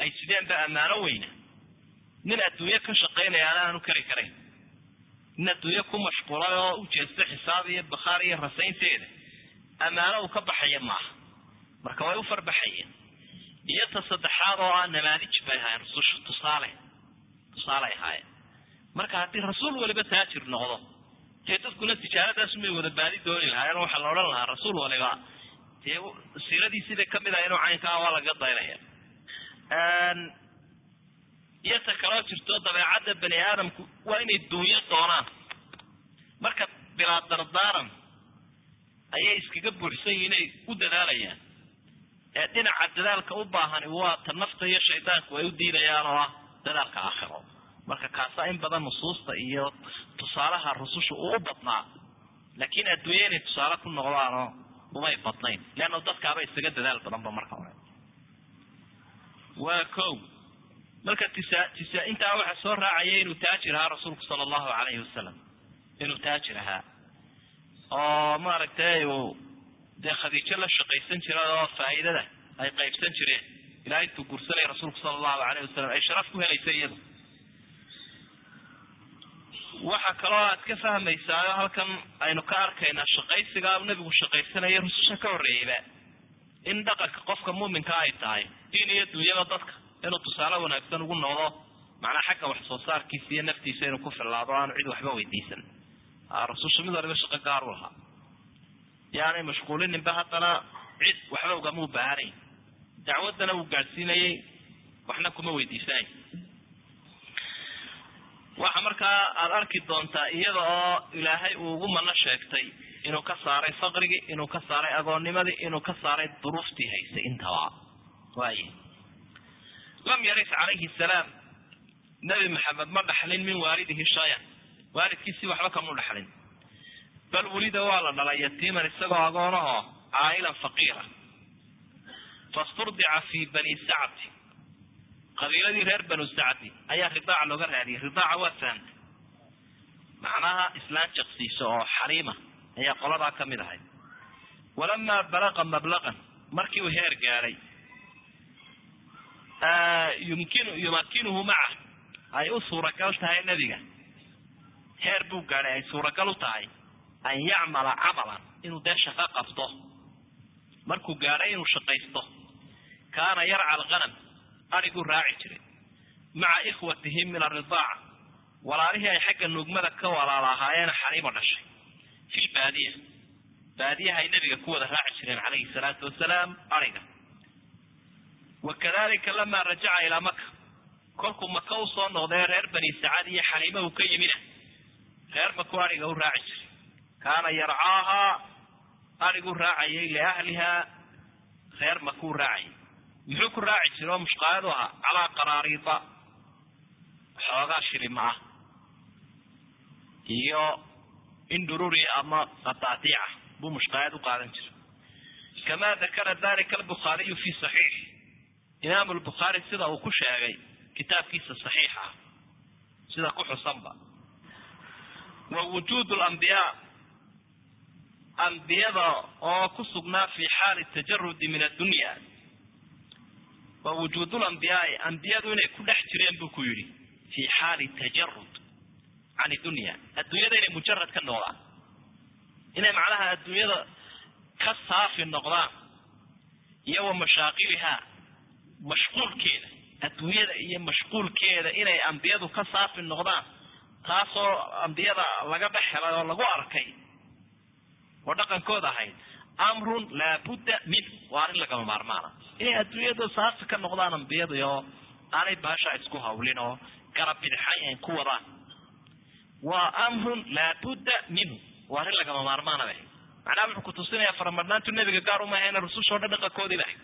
ay sideenba ammaano weyna. Nin adduunyo ka shaqaynayaana aanu kari karayn nin adduunyo ku mashquulay oo u jeesta xisaab iyo bakhaar iyo rasaynteeda. Ammaano uu ka baxaya maaha. Marka way u farbaxayeen. Iyo ta saddexaad oo ah namaadij bay ahaayeen rususha tusaale tusaaley ahaayeen. Marka haddii rasuul waliba taajir noqdo dee dadkuna tijaaradaas may wada baadi dooni lahaayeen waxaa la odhan lahaa rasuul waliba dee siiradii sida ka mid ah inuu caynkaa waa laga daynaya iyo ta kaloo jirto dabeecadda bani aadamku waa inay duunyo doonaan. Marka bilaa dardaaran ayay iskaga buuxsan yihiin inay u dadaalayaan. Ee dhinaca dadaalka u baahani waa ta nafta iyo shaydaanku ay u diidayaan oo ah dadaalka aakhiro. Marka kaasaa in badan nusuusta iyo tusaalaha rususha uu u badnaa laakiin adduunya inay tusaale ku noqdaanoo umay badnayn leanna dadkaaba isaga dadaal badanba marka hore. Waa ko marka tisa intaa waxaa soo raacaya inuu taajir ahaa rasuulku sala allahu calayhi wasalam inuu taajir ahaa. Oo maaragtay uu dee khadiijo la shaqaysan jiray oo faa'iidada ay qaybsan jireen. Ilaa intuu guursanaya rasuulku sala allahu alayhi wasalam ay sharaf ku helaysay iyadu. Waxa kaloo aad ka fahmaysaayo halkan aynu ka arkaynaa shaqaysigaa nabigu shaqaysanaya rususha ka horreeyeyba in dhaqanka qofka muuminka ay tahay diin iyo dunyada dadka inuu tusaale wanaagsan ugu noqdo macnaa xagga wax soo saarkiisa iyo naftiisa inuu ku fillaado aanu cid waxba weydiisan. Rususha mid waliba shaqo gaar u lahaa yaanay mashquulininba haddana cid waxba ugama u baahanayn. Dacwaddana uu gaadhsiinayay waxna kuma weydiisanay waxa markaa aada arki doontaa iyada oo ilaahay uu ugu mano sheegtay inuu ka saaray faqrigii inuu ka saaray agoonnimadii inuu ka saaray duruuftii haysay intaba. Waay lam yaris calayhi salaam nabi maxamed ma dhaxlin min waalidihi shaya waalidkiisii waxba kamu dhaxlin. Bal welida waa la dhalay yatiiman isagoo agoonahoo caa'ilan faqiira. Fasturdica fi bani sacdi qabiiladii reer banu sacdi ayaa ridaaca looga raadiyay. Ridaaca waa fahamtay. Macnaha islaan jaqsiiso oo xaliima ayaa qoladaa ka mid ahayd walamaa balaqa mablaqan markii uu heer gaadhay yumkinu yumakinuhu maca ay u suuragal tahay nebiga heer buu gaadhay ay suuragal u tahay an yacmala camalan inuu dee shaqo qabto markuu gaadhay inuu shaqaysto kaana yarca alghanam adhiguu raaci jiray maca ikhwatihim min aridaaca walaalihii ay xagga nuugmada ka walaala ahaayeena xaliimo dhashay fi baadiya baadiyaha ay nabiga ku wada raaci jireen calayhi salaatu wasalaam adhiga wa kadalika lamaa rajaca ilaa maka kolkuu maka u soo noqdee reer bani sacad iyo xaliima uu ka yimina reer maku adhiga u raaci jiray kaana yarcaahaa adhigu raacayay liahliha reer makuu raacayay muxuu ku raaci jira oo mushqaayadu ahaa calaa qaraariida xoogaa shilima ah iyo indururi ama qadaadiica buu mushqaayad u qaadan jiray kamaa dakara dalika albukhaariyu fi saxiix imaamu lbukhaari sida uu ku sheegay kitaabkiisa saxiixa ah sida ku xusanba. Wa wujuudu lambiyaa ambiyada oo ku sugnaa fi xaali tajarudi min addunya. Wa wujuud lambiyaai ambiyadu inay ku dhex jireen buu ku yidhi fi xaali tajarud can dunya. Adduunyada inay mujarad ka noqdaan. Inay macnaha adduunyada ka saafi noqdaan iyo wa mashaaqiliha mashquulkeeda adduunyada iyo mashquulkeeda inay ambiyadu ka saafi noqdaan taasoo ambiyada laga dhex helay oo lagu arkay oo dhaqankooda ahayd amrun laabudda minhu waa arrin lagama maarmaana. Inay adduunyada saafi ka noqdaan ambiyadu oo aanay baasha isku hawlin oo garab bidixayn ku wadaan. Waa amrun laabudda minhu waa arrin lagama maarmaana macnaha wuxuu kutusinayaa faramadhnaantu nebiga gaar uma ahayna rusushoo dhan dhaqankoodii bahay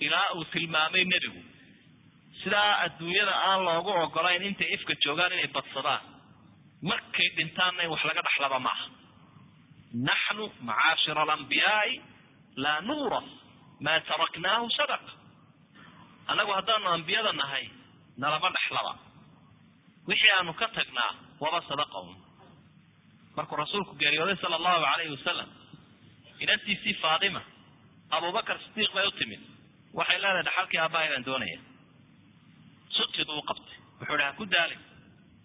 ilaa uu tilmaamay nebigu. Sidaa adduunyada aan loogu ogolayn intay ifka joogaan inay badsadaan markay dhintaanna in wax laga dhaxlaba ma aha naxnu macaashira alambiyaai laa nuura maa taraknaahu sadaq. Annagu haddaanu ambiyada nahay nalama dhexlaba wixii aanu ka tagnaa waba sadaqa un markuu rasuulku geeriyooday sala allahu calayhi wasalam inantiisii faatima abubakar sidiiq bay u timid waxay leedahay dhaxalkii aabbahay baan doonaya. Sutid uu qabtay. Wuxuu dhaha ku daalin.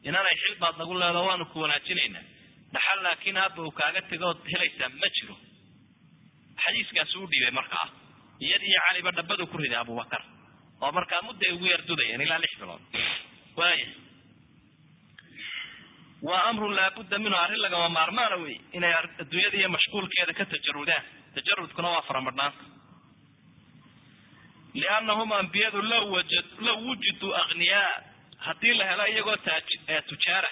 Inanay xil baad nagu leedo waanu ku wanaajinaynaa. Dhaxal laakiin aabba uu kaaga tego ood helaysaa ma jiro. Xadiiskaasi u dhiibay markaa iyad iyo caliba dhabadu ku riday abubakar oo markaa mudday ugu yardudayeen ilaa lix bilood. Waaya waa amrun laabudda minhu arrin lagama maarmaana wey inay adduunyada iyo mashquulkeeda ka tajarudaan. Tajarudkuna waa faramadhnaanta liannahum ambiyadu law wujiduu akhniyaa haddii la helo iyagoo tujaara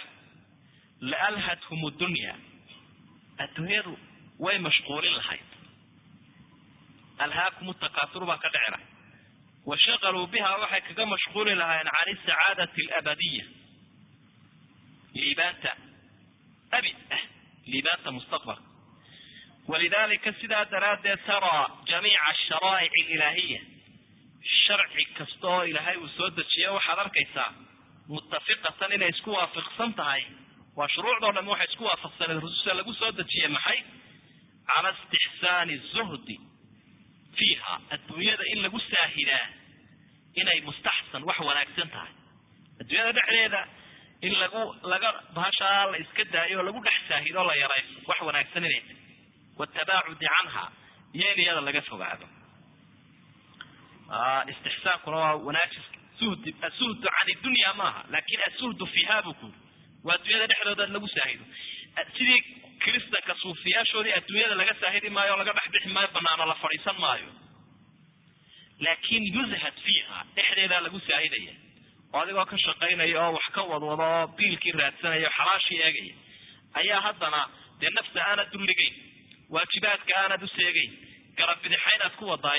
laalhadhum dunya adduunyadu way mashquulin lahayd alhaakum takasur baa ka dhici lahay washaqaluu biha waxay kaga mashquuli lahaayeen can isacaadati alabadiya liibaanta abid ah liibaanta mustaqbalka walidalika sidaa daraaddeed taraa jamiica asharaa'ic alilaahiya sharci kasta oo ilaahay uu soo dejiyo waxaad arkaysaa muttafiqatan inay isku waafiqsan tahay. Waa shuruucdao dham waxay isku waafaqsaneed rususha lagu soo dejiyey maxay? Cala istixsaani zuhdi fiiha adduunyada in lagu saahidaa inay mustaxsan wax wanaagsan tahay. Adduunyada dhexdeeda in lagu laga bahashaa la iska daayo oo lagu dhex saahido la yarayso wax wanaagsan inay tahay. Watabaacudi canha iyo in iyada laga fogaado istixsaankuna waa wanaajis. Suhdi asuhdu can dunya maaha laakiin asuhdu fiiha buu kuuri waa adduunyada dhexdooda lagu saahido. Sidii kristanka suufiyaashoodii adduunyada laga saahidi maayo o laga dhex bixi maayo banaano la fadhiisan maayo. Laakin yuzhad fiiha dhexdeedaa lagu saahidaya. Oo adigoo ka shaqaynaya oo wax ka wadwado oo biilkii raadsanaya o xalaashii eegaya. Ayaa haddana dee nafta aanad dulligayn waajibaadka aanad useegayn garabidixaynaad ku wadaa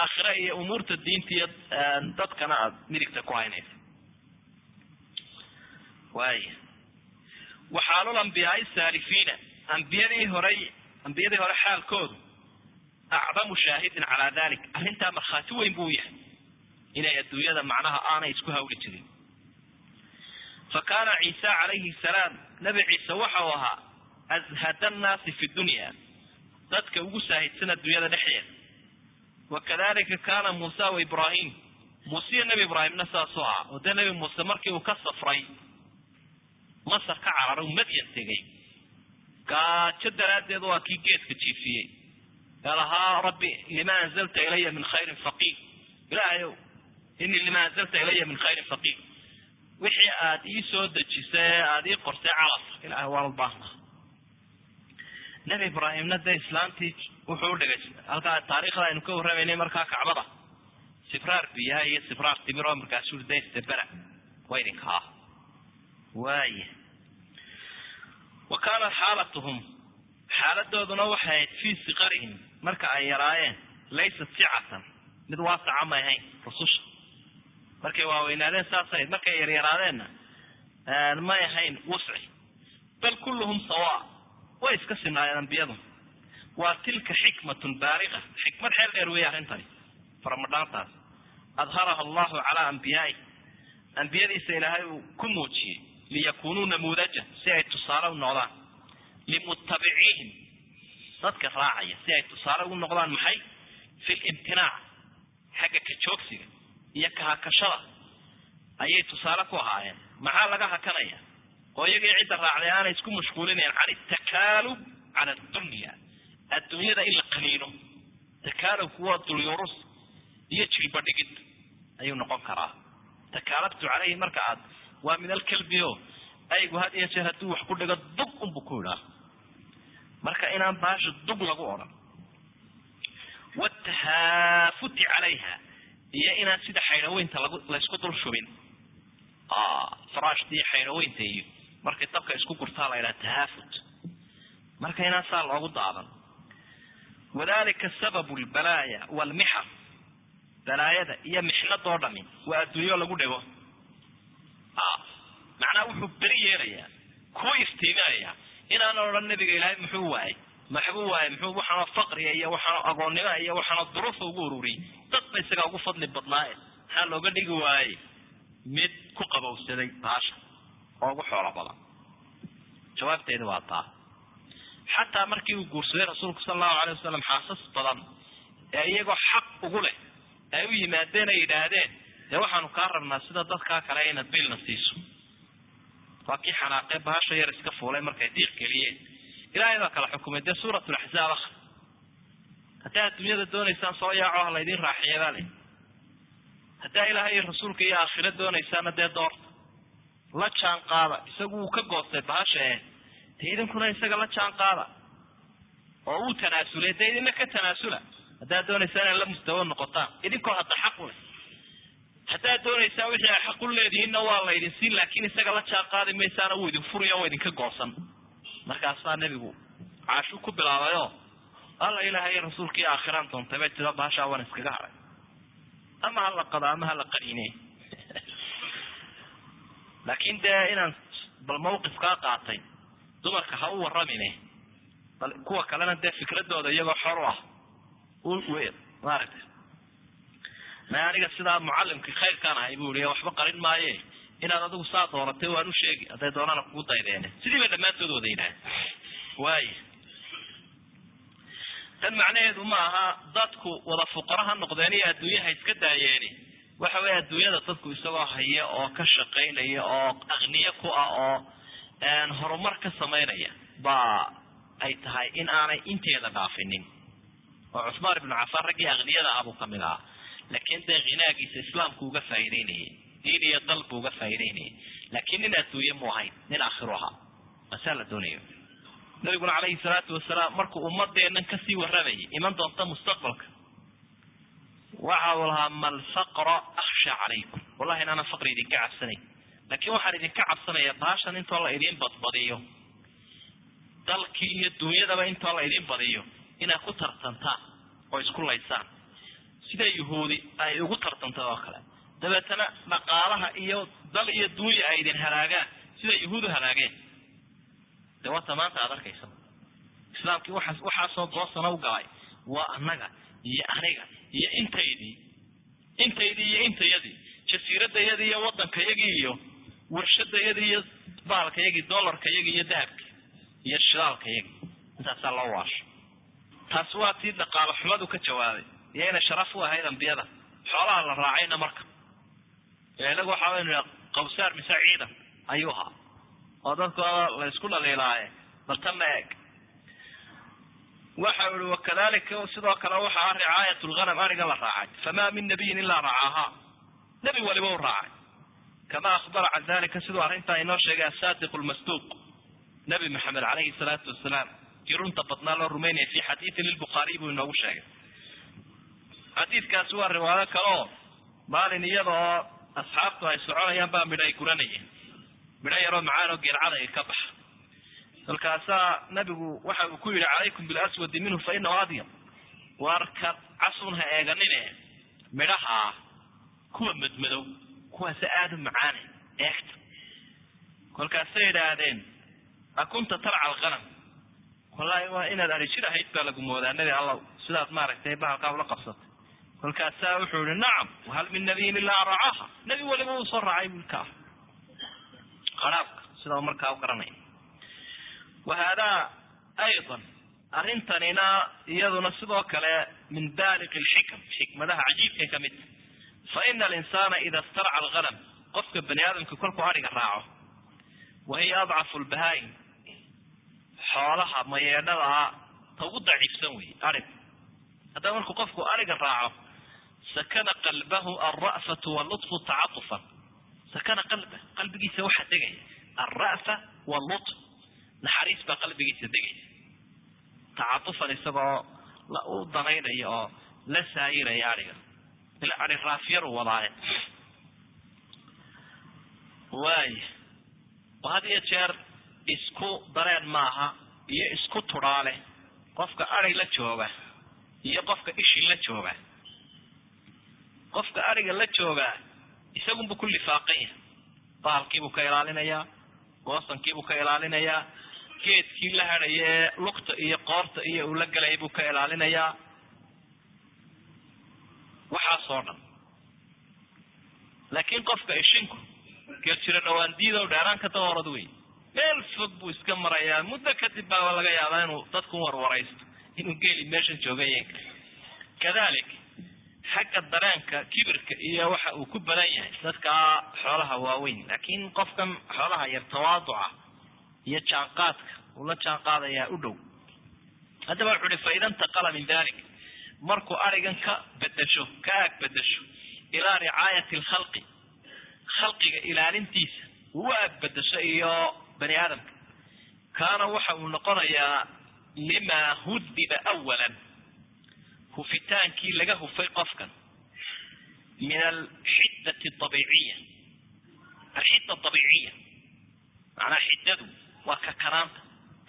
aakhira iyo umuurta diinta iyo dadkana aad midigta ku haynaysa waaya waxaalul ambiyaai saalifiina ambiyadii horey ambiyadii hore xaalkoodu acdamu shaahidin calaa dalik arrintaa markhaati weyn buu yahay inay adduunyada macnaha aanay isku hawli jirin. Fa kaana ciisa calayhi salaam nabi ciise waxau ahaa ashada annaasi fi dunya. Dadka ugu saahidsan adduunyada dhexdeeda wa kadalika kaana muusa wa ibraahim muuse iyo nebi ibraahimna saasoo ah oo dee nebi muuse markii uu ka safray masar ka cararay madyan tegay gaajo daraaddeed waa kii geedka jiifiyey ee lahaa rabbi lima anzalta ilaya min khayrin faqiir ilaahayow inii lima anzalta ilaya min khayrin faqiir wixii aad ii soo dejisay ee aada ii qortay calaf ilahay waan u baahnaa nebi ibraahimna dee islaantii wuxuu udhigay halkaa taariikhda aynu ka warramaynay markaa kacbada. Sibraar biyaha iyo sibraar timir oo markaasuu daystabera waa idinka ah. Wa kaanat xaalatuhum. Xaaladooduna waxay ahayd fii siqarihim. Marka ay yaraayeen laysat sicatan. Mid waasaca may ahayn rususha. Markay waaweynaadeen saas ahayd markay yaryaraadeenna may ahayn wusci. Bal kulluhum sawa way iska sinaayeen ambiyadu. Waa tilka xikmatun baaliga xikmad xeel dheer weeye arrintani faramadhaantaas adharaha allahu calaa ambiyaai ambiyadiisa ilaahay uu ku muujiyey. Liyakunuu namuudaja si ay tusaale u noqdaan. Limuttabiciihim dadka raacaya. Si ay tusaale ugu noqdaan maxay? Fi limtinaac xagga ka joogsiga. Iyo kahakashada ayay tusaale ku ahaayeen. Maxaa laga hakanaya oo iyagii cidda raacday aanay isku mashquulinayn can itakaalub cala addunya adduunyada in la qaniino takaalubku waa dulyurus iyo jilba dhigid ayuu noqon karaa. Takaalabtu caleyhi marka aad waa min alkalbi aygu had iyo jeer hadduu wax ku dhigo dug unbu ku idhaa marka inaan baasha dug lagu odhan watahaafuti calayha iyo inaan sida xaydhaweynta lag laysku dul shubin. Faraashtii xaydhaweynta iyo markay dabka isku gurtaa la ydhaha tahaafut marka inaan saa loogu daadan wadalika sababu lbalaaya walmixar balaayada iyo mixnadoo dhami waa adduunyo lagu dhigo macnaha wuxuu beri yeelayaa kuwa iftiiminaya inaan odhan nabiga ilaahay muxuu waayay maxbuu waayay muxuu waxaanoo faqriga iyo waxaanoo agoonnima iyo waxaanoo duruufa ugu ururiyey dadba isagaa ugu fadli badnaaye. Maxaa looga dhigi waayey mid ku qabowsaday baasha oo ugu xoolo badan. Jawaabteedi waa taa. Xataa markii uu guursaday rasuulku sala allahu alay wasalam xaasas badan ee iyagoo xaq ugu leh ay u yimaadeen ay yidhaahdeen dee waxaanu kaa rabnaa sida dadkaa kale inaad biilna siiso. Waa kii xanaaqee bahasha yar iska fuulay markay diiq geliyeen. Ilaahay baa kala xukumay dee suurat laxzaab akri haddaa adduunyada doonaysaan soo yaaco ha laydin raaxiya baa layihi haddaa ilaahay iyo rasuulka iyo aakhiro doonaysaana dee doorta la jaan qaada isagu wuu ka goostay bahasha dee idinkuna isaga la jaan qaada oo uu tanaasulay dee idina ka tanaasula. Haddaad doonaysaan inay la mustawo noqotaan. Idinkoo hadda xaq leh. Haddaad doonaysaan wixii ay xaq u leedihiinna waa laydin siin laakiin isaga la jaan qaadi maysaana wuu idin furaya waa idinka goosan. Markaasaa nebigu caashu ku bilaabayo alla ilaahay iyo aakhiraan doontay bay tiro bahashaa waan iskaga haray ama hala qado ama hala qaniine laakiin dee inaan bal mawqifkaa qaatay dumarka ha u warramine bal kuwa kalena dee fikradooda iyagoo xor u ah maaragtay ma aniga sidaa mucalimkii khayrkaan ahay bu i waxba qarin maaye inaad adigu saa dooratay waan u sheegi hadday doonana kugu daydeene sidii bay dhammaantood wada yidhaah waay tan macnaheedu ma aha dadku wada fuqara ha noqdeen iyo adduunyaha iska daayeeni waxa weeye adduunyada dadku isagoo haya oo ka shaqaynaya oo aqniye ku ah oo horumar ka samaynaya ba ay tahay in aanay inteeda dhaafinin. Oo cusmaan ibnu cafaan raggii aqniyada ah buu ka mid ahaa. Laakiin dee hinaagiisa islaamku uga faa'ideynayay diin iyo dal buu uga faa'ideynayay laakiin nin adduunye mu ahayn nin aakhiru ahaa. Masaa la doonayo. Nabiguna calayhi salaatu wasalaam markuu ummadeennan ka sii warramayay iman doonta mustaqbalka waxa uu lahaa mal faqra akhsha calaykum. Wallahi inaana faqri idinka cabsanayn laakiin waxaan idinka cabsanaya baashan intoo la idin badbadiyo. Dalkii iyo dunyadaba intoo la idin badiyo. Inaad ku tartantaan oo isku laysaan. Sida yuhuudi ay ugu tartantay oo kale. Dabeetana dhaqaalaha iyo dal iyo dunya ay idin halaagaan. Sida yuhuud u halaageen de maanta aad arkaysa islaamkii waxaas waxaasoo doosana u galay. Waa annaga iyo aniga iyo intaydii intaydii iyo intayadii jasiiradayadii iyo waddankayagii iyo warshadayadii iyo baalkayagii dollarkayagii iyo dahabkii iyo shidaalkayagii intaasaa loo waasho. Taas waa tii dhaqaalo xumadu ka jawaabay iyo inay sharaf u ahayd ambiyada. Xoolaha la raacayna marka. Inagu waxa waynu qawsaar mise ciidan ayuu ahaa. Oo dadkooda la isku dhaliilaaye bal tanna eeg waxa ihi wakadalika sidoo kale waxa ah ricaayat lghanam ariga la raacay. Fama min nabiyin ilaa racaaha nebi waliba u raacay. Kama akhbara can dalika siduu arrintaa inoo sheegay asadiq lmasduuq nabi maxamed calayhi salaatu wasalaam kii runta badnaa loo rumaynaya fi xadiidi lilbukhaariy buu inoogu sheegay. Xadiidkaasi waa riwaayo kale oo maalin iyada oo asxaabtu ay soconayaan baa midho ay guranayeen. Midho yaroo macaanoo geelcadayga ka baxa kolkaasaa nabigu waxa uu ku yihi calaykum bilaswadi minhu fa inahu adyab waar ka casun ha eeganine midhaha kuwa madmadow kuwaasa aada u macaane eegta. Kolkaasay idhaahdeen akunta tarca alqanam wallahi waa inaad arijir ahayd baa lagu moodaa nebi allaw sidaad maaragtay bahalkaa ula qabsatay. Kolkaasaa wuxuu yihi nacam wahal min nabiyin ilaa racaaha nebi waliba uu soo raacay wilka ah. Qaraabka sida markaa u garanaya wa haadaa aydan arrintanina iyaduna sidoo kale min baaliqi lxikam xikmadaha cajiibkay ka mid tahy fa ina alinsaana ida starca alghanam qofka bani aadamka kolkuu ariga raaco wa hiya adcafu lbahaa'im xoolaha mayeedhadaa ta ugu daciifsan wey ariga haddaba markuu qofku ariga raaco sakana qalbahu alra'fatu wallutfu tacatufan sakana qalba qalbigiisa naxariis baa qalbigiisa degaysa tacatufan isagoo u danaynaya oo la saayiraya ariga ila ari raafyaru wadaaye. Waaya oo had iyo jeer isku dareen maaha iyo isku tudhaale qofka ari la jooga iyo qofka ishii la jooga. Qofka ariga la joogaa isagunbuu ku lifaaqan yahay baalkiibuu ka ilaalinayaa goosankiibuu ka ilaalinayaa geedkii la hadhaya ee lugta iyo qoorta iyo uu la galayay buu ka ilaalinayaa waxaasoo dhan. Laakiin qofka ishinku geel jiro dhawaan diidow dheeraan ka dahoorad wey meel fog buu iska marayaa. Muddo kadib baa laga yaabaa inuu dadku warwaraysto inuu geeli meeshan joogay kadalik xagga dareenka kibirka iyo waxa uu ku badan yahay. Dadka xoolaha waaweyn. Laakiin qofkan xoolaha yar tawaaduca iyo jaanqaadka uu la u dhow. Haddaba wuxu uhi fa ida intaqala min dalik. Markuu arigan ka bedesho ka ag bedesho ilaa ricaayati alkhalqi khalqiga ilaalintiisa uu u ag bedesho iyo bani aadamka. Kaana waxa uu noqonayaa limaa hudiba awalan hufitaankii laga hufay qofkan. Min alxiddati abiiciya alxidda abiiciya macnaha xiddadu waa kakanaanta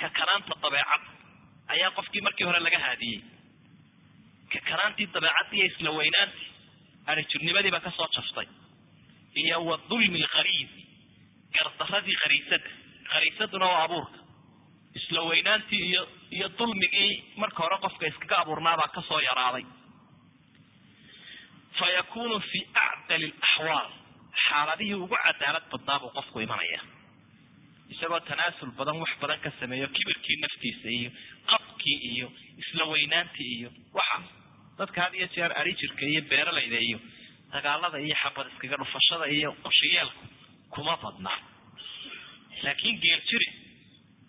kakanaanta dabeecadda ayaa qofkii markii hore laga haadiyey. Kakanaantii dabeecadda iyo isla weynaantii arijirnimadii baa ka soo jaftay. Iyo wa dulmi alkhariisi gardaradii khariisada khariisaduna waa abuurka. Isla weynaantii iyo iyo dulmigii marka hore qofka iskaga abuurnaabaa ka soo yaraaday. Fa yakunu fi acdali alaxwaal xaaladihii ugu cadaalad badnaa buu qofku imanaya isagoo tanaasul badan wax badan ka sameeyo kibirkii naftiisa iyo qabkii iyo isla weynaantii iyo waxa. Dadka had iyo jeer arijirka iyo beeralayda iyo dagaalada iyo xabad iskaga dhufashada iyo qorshayeelku kuma badnaa laakiin geeljiri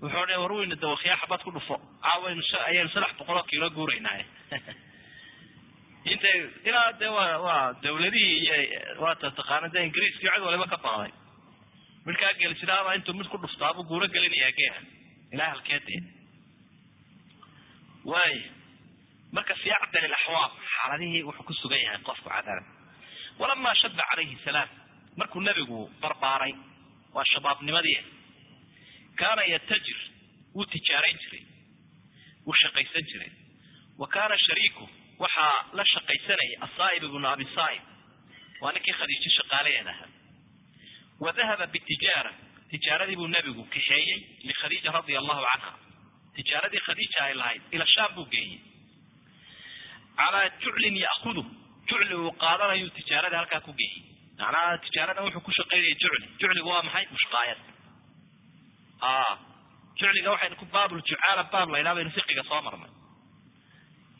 wuxuu dhe war weynu dawakyaa xabad ku dhufo. Caawaynu ayaynu saddex boqol oo kiilo guuraynaaye. Intay ilaa de wa waa dawladihii iyo waata taqaana de ingiriiskii cid waliba ka baqday midkaa geeljiraaba intuu mid ku dhuftaabuu guuro gelinayaa geeha ilaa waay marka fi acdal alaxwaal xaaladihii wuxuu ku sugan yahay qofku cadaalad walamaa shaba calayhi salaam markuu nebigu barbaaray waa shabaabnimadii kaana yatajir wuu tijaarayn jiray. Wuu shaqaysan jiray. Wa kaana shariiku waxaa la shaqaysanayay asaaib ibnu abi saaib. Waa ninkii khadiijo shaqaalaheed ahaa wa dahaba bitijaara tijaaradii buu nebigu kaxeeyey likhadiija radia allahu canha tijaaradii khadiija ay lahayd ila shaam buu geeyey calaa juclin ya'hudu jucli uu qaadanayu tijaaradii halkaa ku geeyey macnaha tijaaradan wuxuu ku shaqaynaya jucli jucligu waa maxay mushqaayad jucliga waxaynu ku baabul jucaala baab la ydhaha baynu fiqiga soo marnay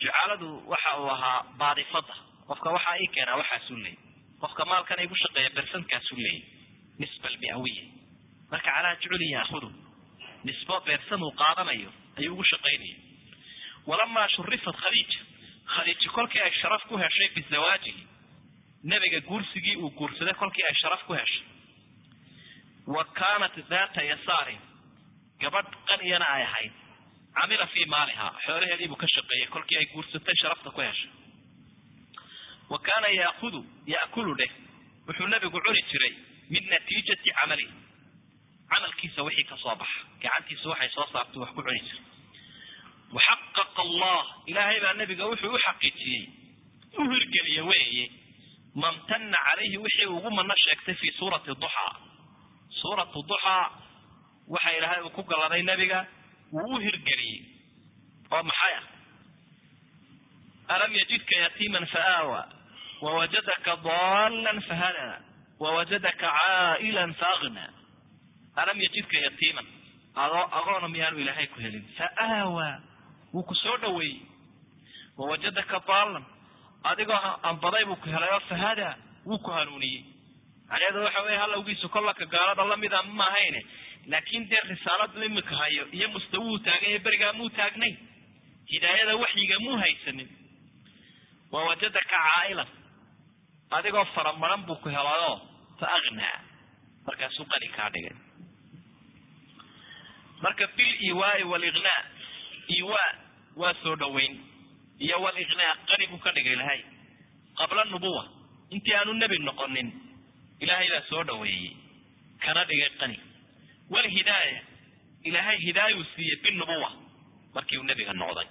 jucaaladu waxa uu ahaa baadifada qofka waxaa ii keenaa waxaasuu leeyay qofka maalkan igu shaqeeya bersankaasuu leeyay nisba almiawiya marka calaa juclin yaahudu nisbo beersan uu qaadanayo ayuu ugu shaqaynaya walamaa shurifat khadiija khadiija kolkii ay sharaf ku heshay bizawaajihi nebiga guursigii uu guursaday kolkii ay sharaf ku heshay wa kaanat daata yasaarin gabadh qaniyana ay ahayd camila fii maalihaa xoolaheediibuu ka shaqeeyey kolkii ay guursatay sharafta ku heshay wa kaana yaakudu ya'kulu dheh wuxuu nebigu cuni jiray min natiijati camalihi camalkiisa wixii ka soo baxa. Gacantiisa waxay soo saartay wax ku cuni jiray. Waxaqaqa allah. Ilaahay baa nebiga wuxuu u xaqiijiyey. U hirgeliye weeye. Mamtana calayhi wixii ugu mano sheegtay fii suurati duxaa suuratu duxaa waxa ilaahay uu ku galladay nebiga wuu u hirgeliyey. Oo maxay? Ah alam yajidka yatiiman faaawa wawajadaka daalan fahadaa wawajadaka caa'ilan faagna alam yajidka yatiiman adoo agoona miyaanu ilaahay ku helin faaawa wuu ku soo dhaweeyey wawajadaka daalan adigoo ambaday buu ku helay oo fahadaa wuu ku hanuuniyey macnaheedu waxa weye halowgiisu kollaka gaalada lamida ma ahayne laakin dee risaaladu imika hayo iyo mustawuhu taaganya berigaa muu taagnayn hidaayada waxyiga muu haysanin wawajadaka caa'ilan adigoo faramaran buu ku helayoo fa aghnaa markaasuu qani kaa dhigay. Marka bil iwaai walignaa iwaa waa soo dhaweyn iyo walignaa qani buu ka dhigay ilahay qabla nubuwa intii aanu nebi noqonin ilaahay baa soo dhaweeyey kana dhigay qani. Walhidaaya ilaahay hidaayuu siiyey binubuwa markii uu nebiga noqday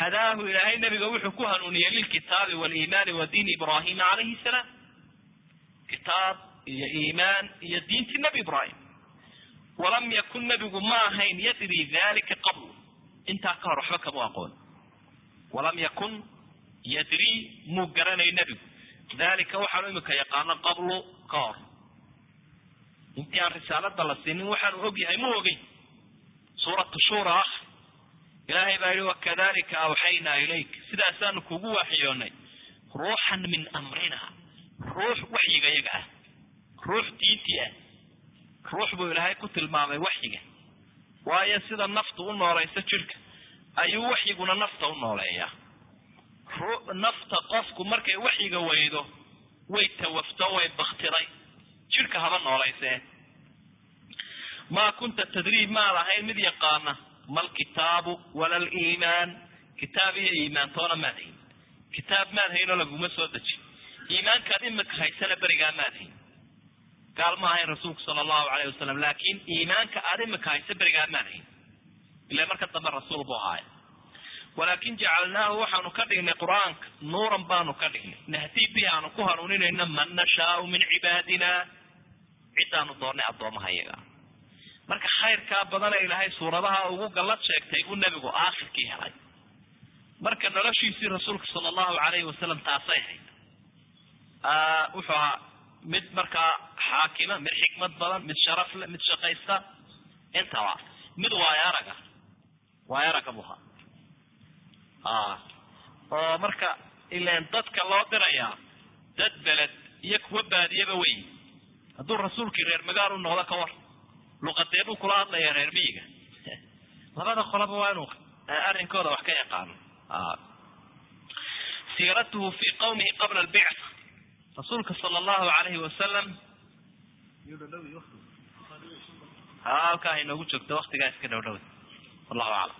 hadaahu ilaahay nebiga wuxuu ku hanuuniyey lilkitaabi waliimaani wa diini ibraahima calayhi salaam. Kitaab iyo iimaan iyo diintii nebi ibraahim. Walam yakun nebigu ma ahayn yadri dalika qabl intaa ka hor waxba kama aqoon. Walam yakun yadri muu garanay nebigu. Dalika waxaanu imika yaqaano qablu ka hor. Intii aan risaalada la siinin waxaanu og yahay mu ogeyn. Suuratu shura ilaahay baa yihi wakadalika awxaynaa ilayk. Sidaasaanu kugu waxyoonay. Ruuxan min amrina. Ruux waxyiga yaga ah. Ruux diintii ah. Ruux buu ilaahay ku tilmaamay waxyiga. Waayo sida naftu u noolayso jidhka ayuu waxyiguna nafta u nooleeyaa. Nafta qofku markay waxyiga weydo way tawafto way baktiday jidhka haba noolaysee. Maa kunta tadriib maad ahayn mid yaqaana mal kitaabu wala liimaan kitaab iyo iimaan toona maad hayn kitaab maad hayn oo laguma soo deji iimaankaad imika haysana berigaa maad hayn gaal ma ahayn rasuulku sala allahu alayh wasalam laakin iimaanka aad imika haysa berigaa maad hayn ila marka dambe rasuul buu ahaay walaakin jacalnaahu waxaanu ka dhignay qur'aanka nuuran baanu ka dhignay nahdii bihi aanu ku hanuuninayna man nashaau min cibaadina cidaanu doonay addoomaha iyaga marka khayrkaa badana ilaahay suuradaha ugu gallad sheegtay buu nebigu aakhirkii helay. Marka noloshiisii rasuulka sala allahu alayhi wasalam taasay hayd wuxuu ahaa mid markaa xaakima mid xikmad badan mid sharaf le mid shaqaysta intaba mid waayo araga waayo araga buu ahaa. Oo marka ilan dadka loo dirayaa dad beled iyo kuwa baadiyaba wey hadduu rasuulkii reer magaal u noqdo ka war luqadee buu kula hadlaya reer miyiga labada qolaba waa inuu arrinkooda wax ka yaqaano. Siiratuhu fi qawmihi qabla albictha rasuulka sala allahu alayhi wasalam halkaa inoogu joogto waktigaa iska dhow dhow wallahu aclam